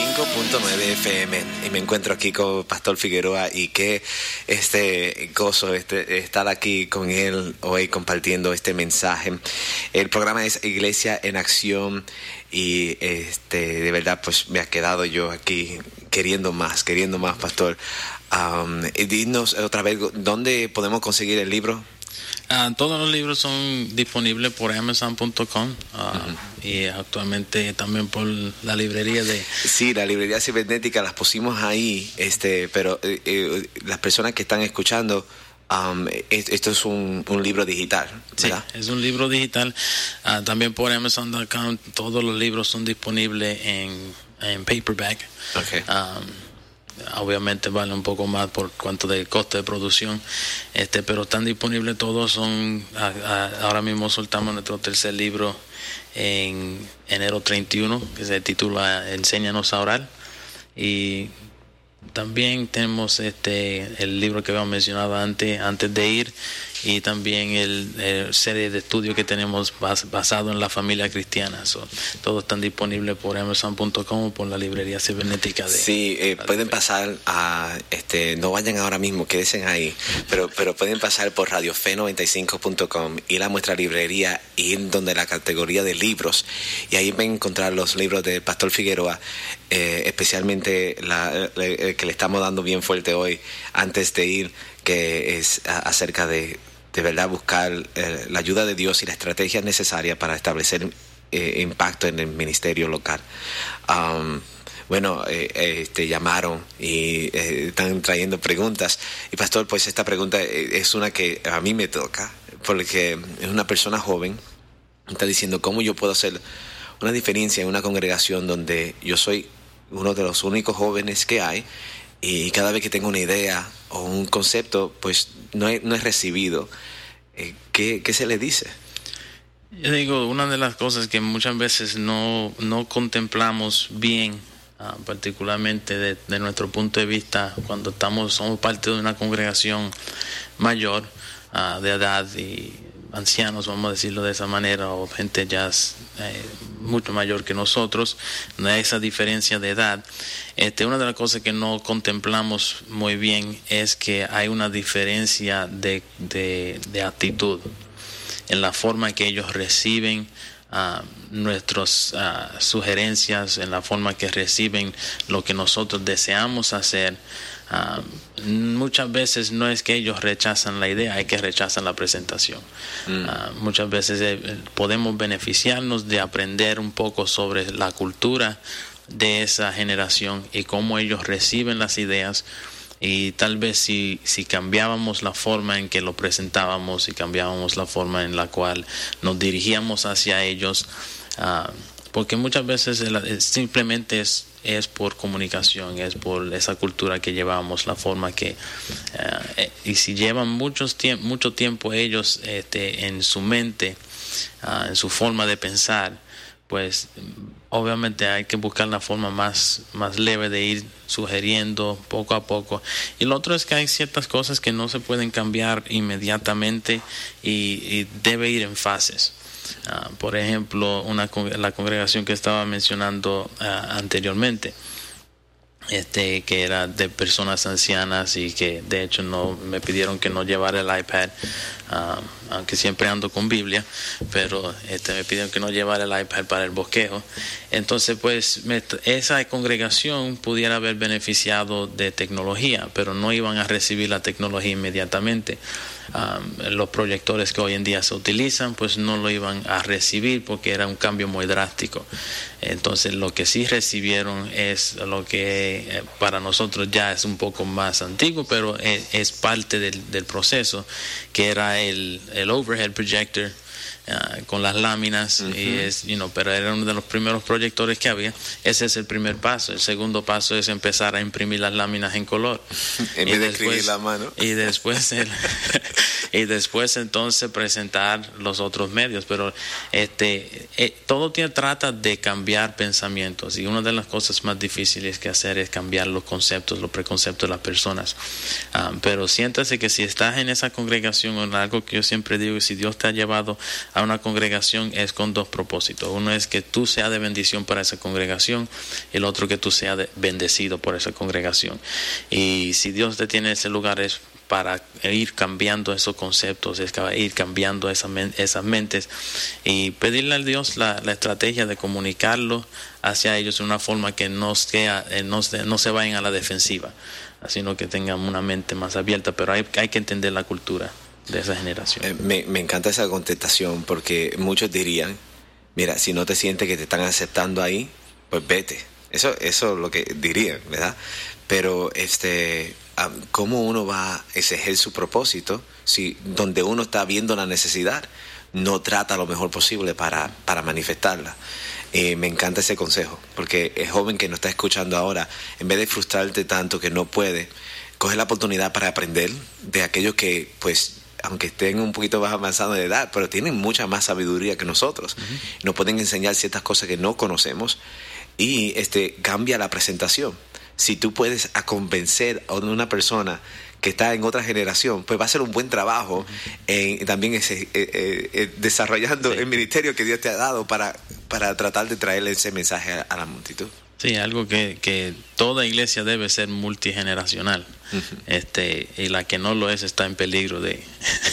95.9 FM. Y me encuentro aquí con Pastor Figueroa y qué este gozo este, estar aquí con él hoy compartiendo este mensaje. El programa es Iglesia en Acción y este de verdad pues me ha quedado yo aquí queriendo más, queriendo más, Pastor. Dinos otra vez, ¿dónde podemos conseguir el libro? Uh, todos los libros son disponibles por amazon.com uh, y actualmente también por la librería de... Sí, la librería cibernética las pusimos ahí, este, pero eh, eh, las personas que están escuchando... Um, esto es un, un, libro digital, ¿verdad? Sí, es un libro digital. Uh, también por Amazon.com todos los libros son disponibles en, en paperback. Okay. Um, obviamente vale un poco más por cuanto del coste de producción, este, pero están disponibles todos, son ahora mismo soltamos nuestro tercer libro en enero 31, que se titula Enséñanos a orar, y también tenemos este el libro que habíamos mencionado antes, antes de ir, y también el, serie de estudios que tenemos basado en la familia cristiana. todos están disponibles por Amazon.com o por la librería cibernética de. Sí, eh, pueden pasar a, este, no vayan ahora mismo, quédense ahí, pero, pero pueden pasar por radiofe95.com, ir a nuestra librería, ir donde la categoría de libros, y ahí van a encontrar los libros de Pastor Figueroa, eh, especialmente la, que le estamos dando bien fuerte hoy, antes de ir, que es acerca de de verdad buscar eh, la ayuda de Dios y la estrategia necesaria para establecer eh, impacto en el ministerio local. Um, bueno, eh, este, llamaron y están trayendo preguntas. Y pastor, pues esta pregunta es una que a mí me toca, porque es una persona joven, está diciendo cómo yo puedo hacer una diferencia en una congregación donde yo soy uno de los únicos jóvenes que hay y cada vez que tengo una idea o un concepto, pues no es, no recibido. Eh, ¿qué, ¿Qué se le dice? Yo digo, una de las cosas que muchas veces no, no contemplamos bien, ah, particularmente de, de, nuestro punto de vista, cuando estamos, somos parte de una congregación mayor uh, de edad y ancianos, vamos a decirlo de esa manera, o gente ya eh, mucho mayor que nosotros, esa diferencia de edad. Este, una de las cosas que no contemplamos muy bien es que hay una diferencia de, de, actitud en la forma que ellos reciben uh, nuestras uh, sugerencias, en la forma que reciben lo que nosotros deseamos hacer. Uh, muchas veces no es que ellos rechazan la idea, es que rechazan la presentación. Mm. Uh, muchas veces eh, podemos beneficiarnos de aprender un poco sobre la cultura de esa generación y cómo ellos reciben las ideas y tal vez si, si cambiábamos la forma en que lo presentábamos y cambiábamos la forma en la cual nos dirigíamos hacia ellos, uh, porque muchas veces simplemente es es por comunicación, es por esa cultura que llevamos, la forma que... Eh, y si llevan muchos mucho tiempo ellos este, en su mente, ah, en su forma de pensar, pues obviamente hay que buscar la forma más, más leve de ir sugiriendo poco a poco. Y lo otro es que hay ciertas cosas que no se pueden cambiar inmediatamente y debe ir en fases. Ah, por ejemplo, una, la congregación que estaba mencionando ah, anteriormente, este, que era de personas ancianas y que de hecho no me pidieron que no llevara el iPad, ah, aunque siempre ando con Biblia, pero este, me pidieron que no llevara el iPad para el bosquejo. Entonces, pues esa congregación pudiera haber beneficiado de tecnología, pero no iban a recibir la tecnología inmediatamente los proyectores que hoy en día se utilizan pues no lo iban a recibir porque era un cambio muy drástico. Entonces lo que sí recibieron es lo que eh, para nosotros ya es un poco más antiguo, pero es, parte del, del, proceso, que era el, el overhead projector Ah, con las láminas, y es, you know, pero era uno de los primeros proyectores que había. Ese es el primer paso. El segundo paso es empezar a imprimir las láminas en color. en vez de escribir la mano. Y después, y después entonces presentar los otros medios. Pero este, eh, todo tiene, trata de cambiar pensamientos y una de las cosas más difíciles que hacer es cambiar los conceptos, los preconceptos de las personas. Ah, pero siéntase que si estás en esa congregación o en algo que yo siempre digo, si Dios te ha llevado a a una congregación es con dos propósitos. Uno es que tú seas de bendición para esa congregación, el otro que tú seas bendecido por esa congregación. Y si Dios te tiene en ese lugar es para ir cambiando esos conceptos, es ir cambiando esas, esas mentes y pedirle a Dios la, estrategia de comunicarlo hacia ellos de una forma que no, sea, eh, no, no se vayan a la defensiva, sino que tengan una mente más abierta, pero hay, hay que entender la cultura de esa generación. Eh, me, encanta esa contestación porque muchos dirían, mira, si no te sientes que te están aceptando ahí, pues vete. Eso, eso es lo que dirían, ¿verdad? Pero este, ¿cómo uno va a exigir su propósito si donde uno está viendo la necesidad no trata lo mejor posible para, para manifestarla? Eh, me encanta ese consejo, porque el joven que nos está escuchando ahora, en vez de frustrarte tanto que no puede, coge la oportunidad para aprender de aquellos que, pues, aunque estén un poquito más avanzados de edad, pero tienen mucha más sabiduría que nosotros. Nos pueden enseñar ciertas cosas que no conocemos y este, cambia la presentación si tú puedes a convencer a una persona que está en otra generación, pues va a ser un buen trabajo en, también ese, eh, eh, eh, desarrollando el ministerio que Dios te ha dado para, para tratar de traerle ese mensaje a, la multitud. Sí, algo que, que, toda iglesia debe ser multigeneracional. este, y la que no lo es está en peligro de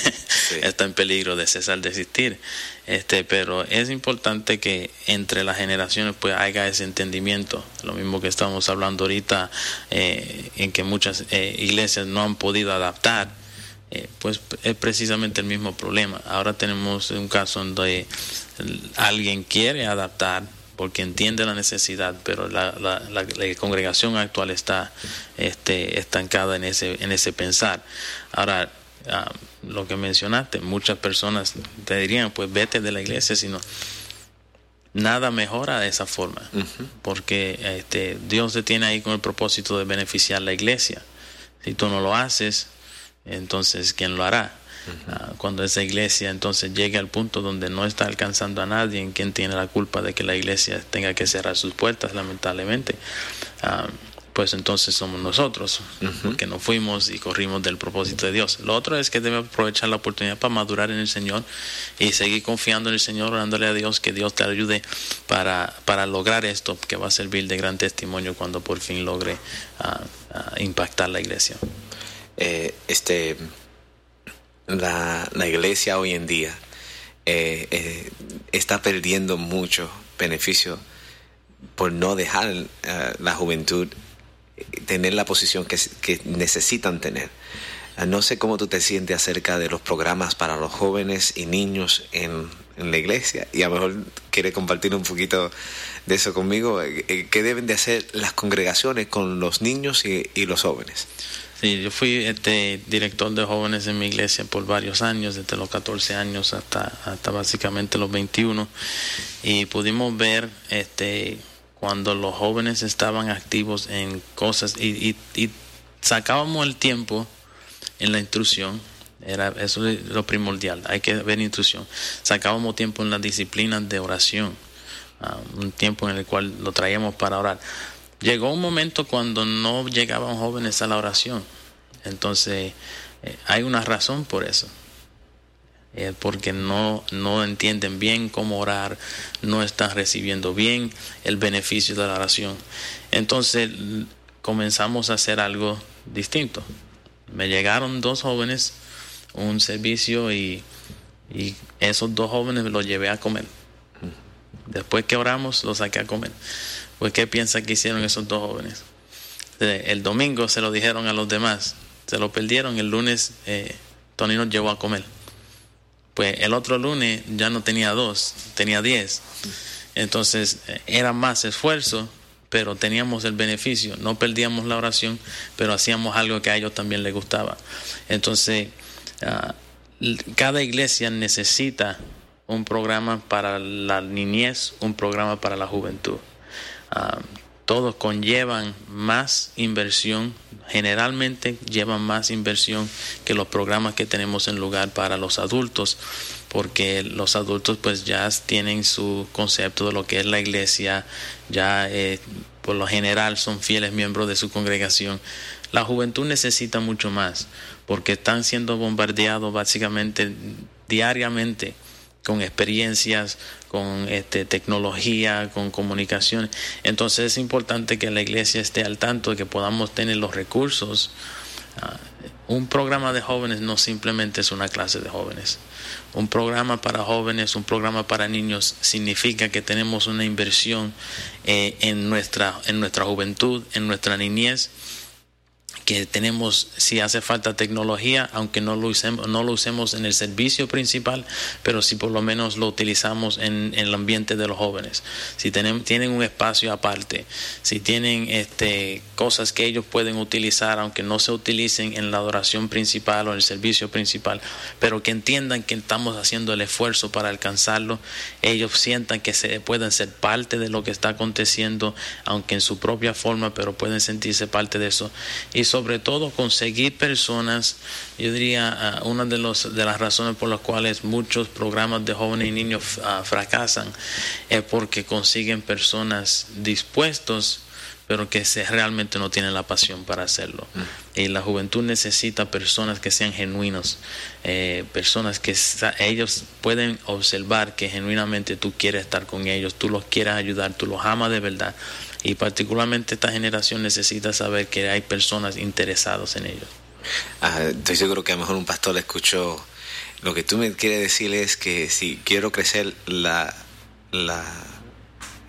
está en peligro de cesar de existir. Este, pero es importante que entre las generaciones pues haya ese entendimiento. Lo mismo que estamos hablando ahorita, eh, en que muchas eh, iglesias no han podido adaptar. Eh, pues es precisamente el mismo problema. Ahora tenemos un caso donde alguien quiere adaptar porque entiende la necesidad, pero la, la, la, congregación actual está este, estancada en ese, en ese pensar. Ahora, ah, lo que mencionaste, muchas personas te dirían, pues vete de la iglesia, sino nada mejora de esa forma, porque este, Dios te tiene ahí con el propósito de beneficiar la iglesia. Si tú no lo haces, entonces ¿quién lo hará? Ah, cuando esa iglesia entonces llegue al punto donde no está alcanzando a nadie, ¿en quién tiene la culpa de que la iglesia tenga que cerrar sus puertas, lamentablemente? Ah, pues entonces somos nosotros, que no fuimos y corrimos del propósito de Dios. Lo otro es que debe aprovechar la oportunidad para madurar en el Señor y seguir confiando en el Señor, orándole a Dios que Dios te ayude para, para lograr esto, que va a servir de gran testimonio cuando por fin logre ah, impactar la iglesia. Eh, este, la, la, iglesia hoy en día eh, eh, está perdiendo mucho beneficio por no dejar la juventud tener la posición que, que necesitan tener. No sé cómo tú te sientes acerca de los programas para los jóvenes y niños en, en la iglesia y a lo mejor quiere compartir un poquito de eso conmigo. Eh, eh, ¿Qué deben de hacer las congregaciones con los niños y, y los jóvenes? Sí, yo fui este, director de jóvenes en mi iglesia por varios años, desde los 14 años hasta, hasta básicamente los 21, y pudimos ver este, cuando los jóvenes estaban activos en cosas y, sacábamos el tiempo en la instrucción, era eso es lo primordial, hay que ver instrucción. Sacábamos tiempo en las disciplinas de oración, ah, un tiempo en el cual lo traíamos para orar. Llegó un momento cuando no llegaban jóvenes a la oración, entonces eh, hay una razón por eso. Eh, porque no, no entienden bien cómo orar, no están recibiendo bien el beneficio de la oración. Entonces comenzamos a hacer algo distinto. Me llegaron dos jóvenes, un servicio y, y esos dos jóvenes los llevé a comer. Después que oramos, los saqué a comer. Pues, ¿qué piensa que hicieron esos dos jóvenes? El domingo se lo dijeron a los demás, se lo perdieron. El lunes eh, Tony nos llevó a comer pues el otro lunes ya no tenía dos, tenía diez. Entonces eh, era más esfuerzo, pero teníamos el beneficio. No perdíamos la oración, pero hacíamos algo que a ellos también les gustaba. Entonces, ah, cada iglesia necesita un programa para la niñez, un programa para la juventud. Ah, todos conllevan más inversión, generalmente llevan más inversión que los programas que tenemos en lugar para los adultos, porque los adultos pues ya tienen su concepto de lo que es la iglesia, ya eh, por lo general son fieles miembros de su congregación. La juventud necesita mucho más, porque están siendo bombardeados básicamente diariamente con experiencias, con este, tecnología, con comunicación. Entonces es importante que la iglesia esté al tanto que podamos tener los recursos. Ah, un programa de jóvenes no simplemente es una clase de jóvenes. Un programa para jóvenes, un programa para niños significa que tenemos una inversión eh, en, nuestra, en nuestra juventud, en nuestra niñez que tenemos, si hace falta tecnología, aunque no lo usemos, no lo usemos en el servicio principal, pero si por lo menos lo utilizamos en, el ambiente de los jóvenes. Si tienen, tienen un espacio aparte, si tienen este, cosas que ellos pueden utilizar, aunque no se utilicen en la adoración principal o en el servicio principal, pero que entiendan que estamos haciendo el esfuerzo para alcanzarlo, ellos sientan que se pueden ser parte de lo que está aconteciendo, aunque en su propia forma, pero pueden sentirse parte de eso. Y sobre todo conseguir personas, yo diría, ah, una de, los, de las razones por las cuales muchos programas de jóvenes y niños ah, fracasan es porque consiguen personas dispuestos pero que se, realmente no tienen la pasión para hacerlo. Mm. Y la juventud necesita personas que sean genuinos, eh, personas que ellos pueden observar que genuinamente tú quieres estar con ellos, tú los quieres ayudar, tú los amas de verdad, y particularmente esta generación necesita saber que hay personas interesadas en ellos. Ah, estoy seguro que a lo mejor un pastor escuchó. Lo que tú me quieres decir es que si quiero crecer la, la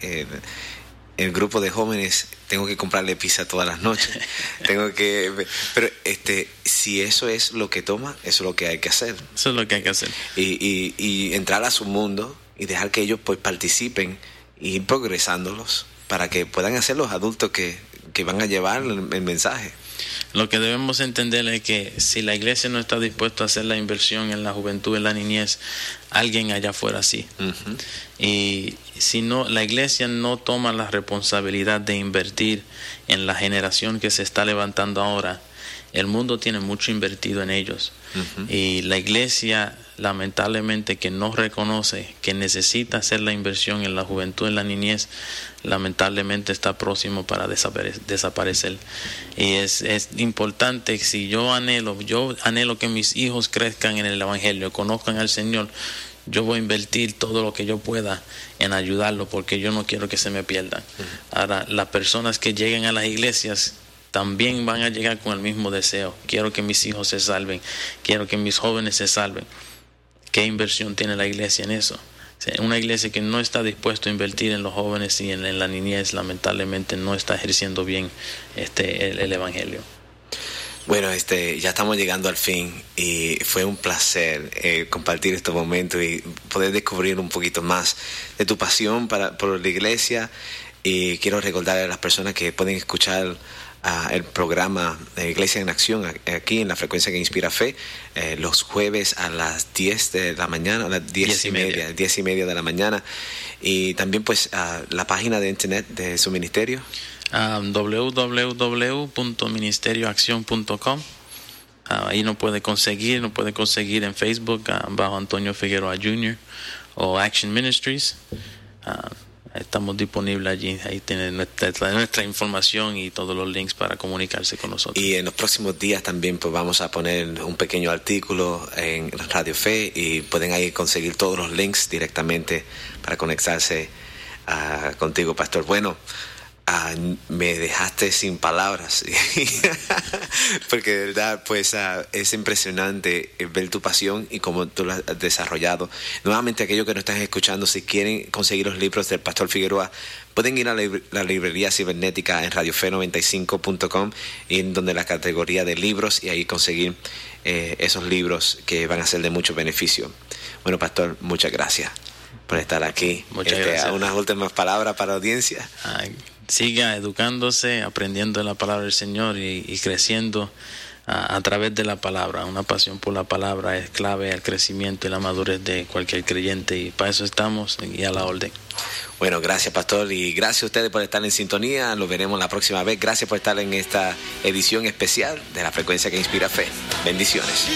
el, grupo de jóvenes, tengo que comprarle pizza todas las noches. tengo que, pero este, si eso es lo que toma, eso es lo que hay que hacer. Eso es lo que hay que hacer. Y, y, y entrar a su mundo y dejar que ellos pues participen y ir progresándolos para que puedan hacer los adultos que, van a llevar el, mensaje. Lo que debemos entender es que si la iglesia no está dispuesta a hacer la inversión en la juventud, en la niñez, alguien allá afuera sí. Y si no, la iglesia no toma la responsabilidad de invertir en la generación que se está levantando ahora, el mundo tiene mucho invertido en ellos. Y la iglesia lamentablemente que no reconoce que necesita hacer la inversión en la juventud, en la niñez, lamentablemente está próximo para desaparecer. Y es, es importante, si yo anhelo, yo anhelo que mis hijos crezcan en el Evangelio, conozcan al Señor, yo voy a invertir todo lo que yo pueda en ayudarlo porque yo no quiero que se me pierdan. Ahora, las personas que lleguen a las iglesias también van a llegar con el mismo deseo. Quiero que mis hijos se salven, quiero que mis jóvenes se salven. ¿Qué inversión tiene la iglesia en eso? Una iglesia que no está dispuesta a invertir en los jóvenes y en, la niñez, lamentablemente no está ejerciendo bien este, el, Evangelio. Bueno, este, ya estamos llegando al fin y fue un placer eh, compartir estos momentos y poder descubrir un poquito más de tu pasión para, por la iglesia. Y quiero recordar a las personas que pueden escuchar el programa de Iglesia en Acción aquí en la frecuencia que inspira fe eh, los jueves a las 10 de la mañana, a las 10, y media, 10 y media de la mañana. Y también pues la página de internet de su ministerio. Um, www.ministerioacción.com ah, ahí no puede conseguir, no puede conseguir en Facebook ah, bajo Antonio Figueroa Jr. o Action Ministries. Ah, Estamos disponibles allí, ahí tienen nuestra, información y todos los links para comunicarse con nosotros. Y en los próximos días también pues vamos a poner un pequeño artículo en Radio Fe y pueden ahí conseguir todos los links directamente para conectarse uh, contigo, Pastor. Bueno, Ah, me dejaste sin palabras, porque de verdad, pues ah, es impresionante eh, ver tu pasión y cómo tú lo has desarrollado. Nuevamente, aquellos que no están escuchando, si quieren conseguir los libros del Pastor Figueroa, pueden ir a la, librería cibernética en radiofe95.com, en donde la categoría de libros y ahí conseguir eh, esos libros que van a ser de mucho beneficio. Bueno, Pastor, muchas gracias por estar aquí. Muchas este, gracias. Unas últimas palabras para la audiencia siga educándose, aprendiendo la palabra del Señor y, creciendo a, través de la palabra. Una pasión por la palabra es clave al crecimiento y la madurez de cualquier creyente y para eso estamos y a la orden. Bueno, gracias pastor y gracias a ustedes por estar en sintonía. Lo veremos la próxima vez. Gracias por estar en esta edición especial de la frecuencia que inspira fe. Bendiciones.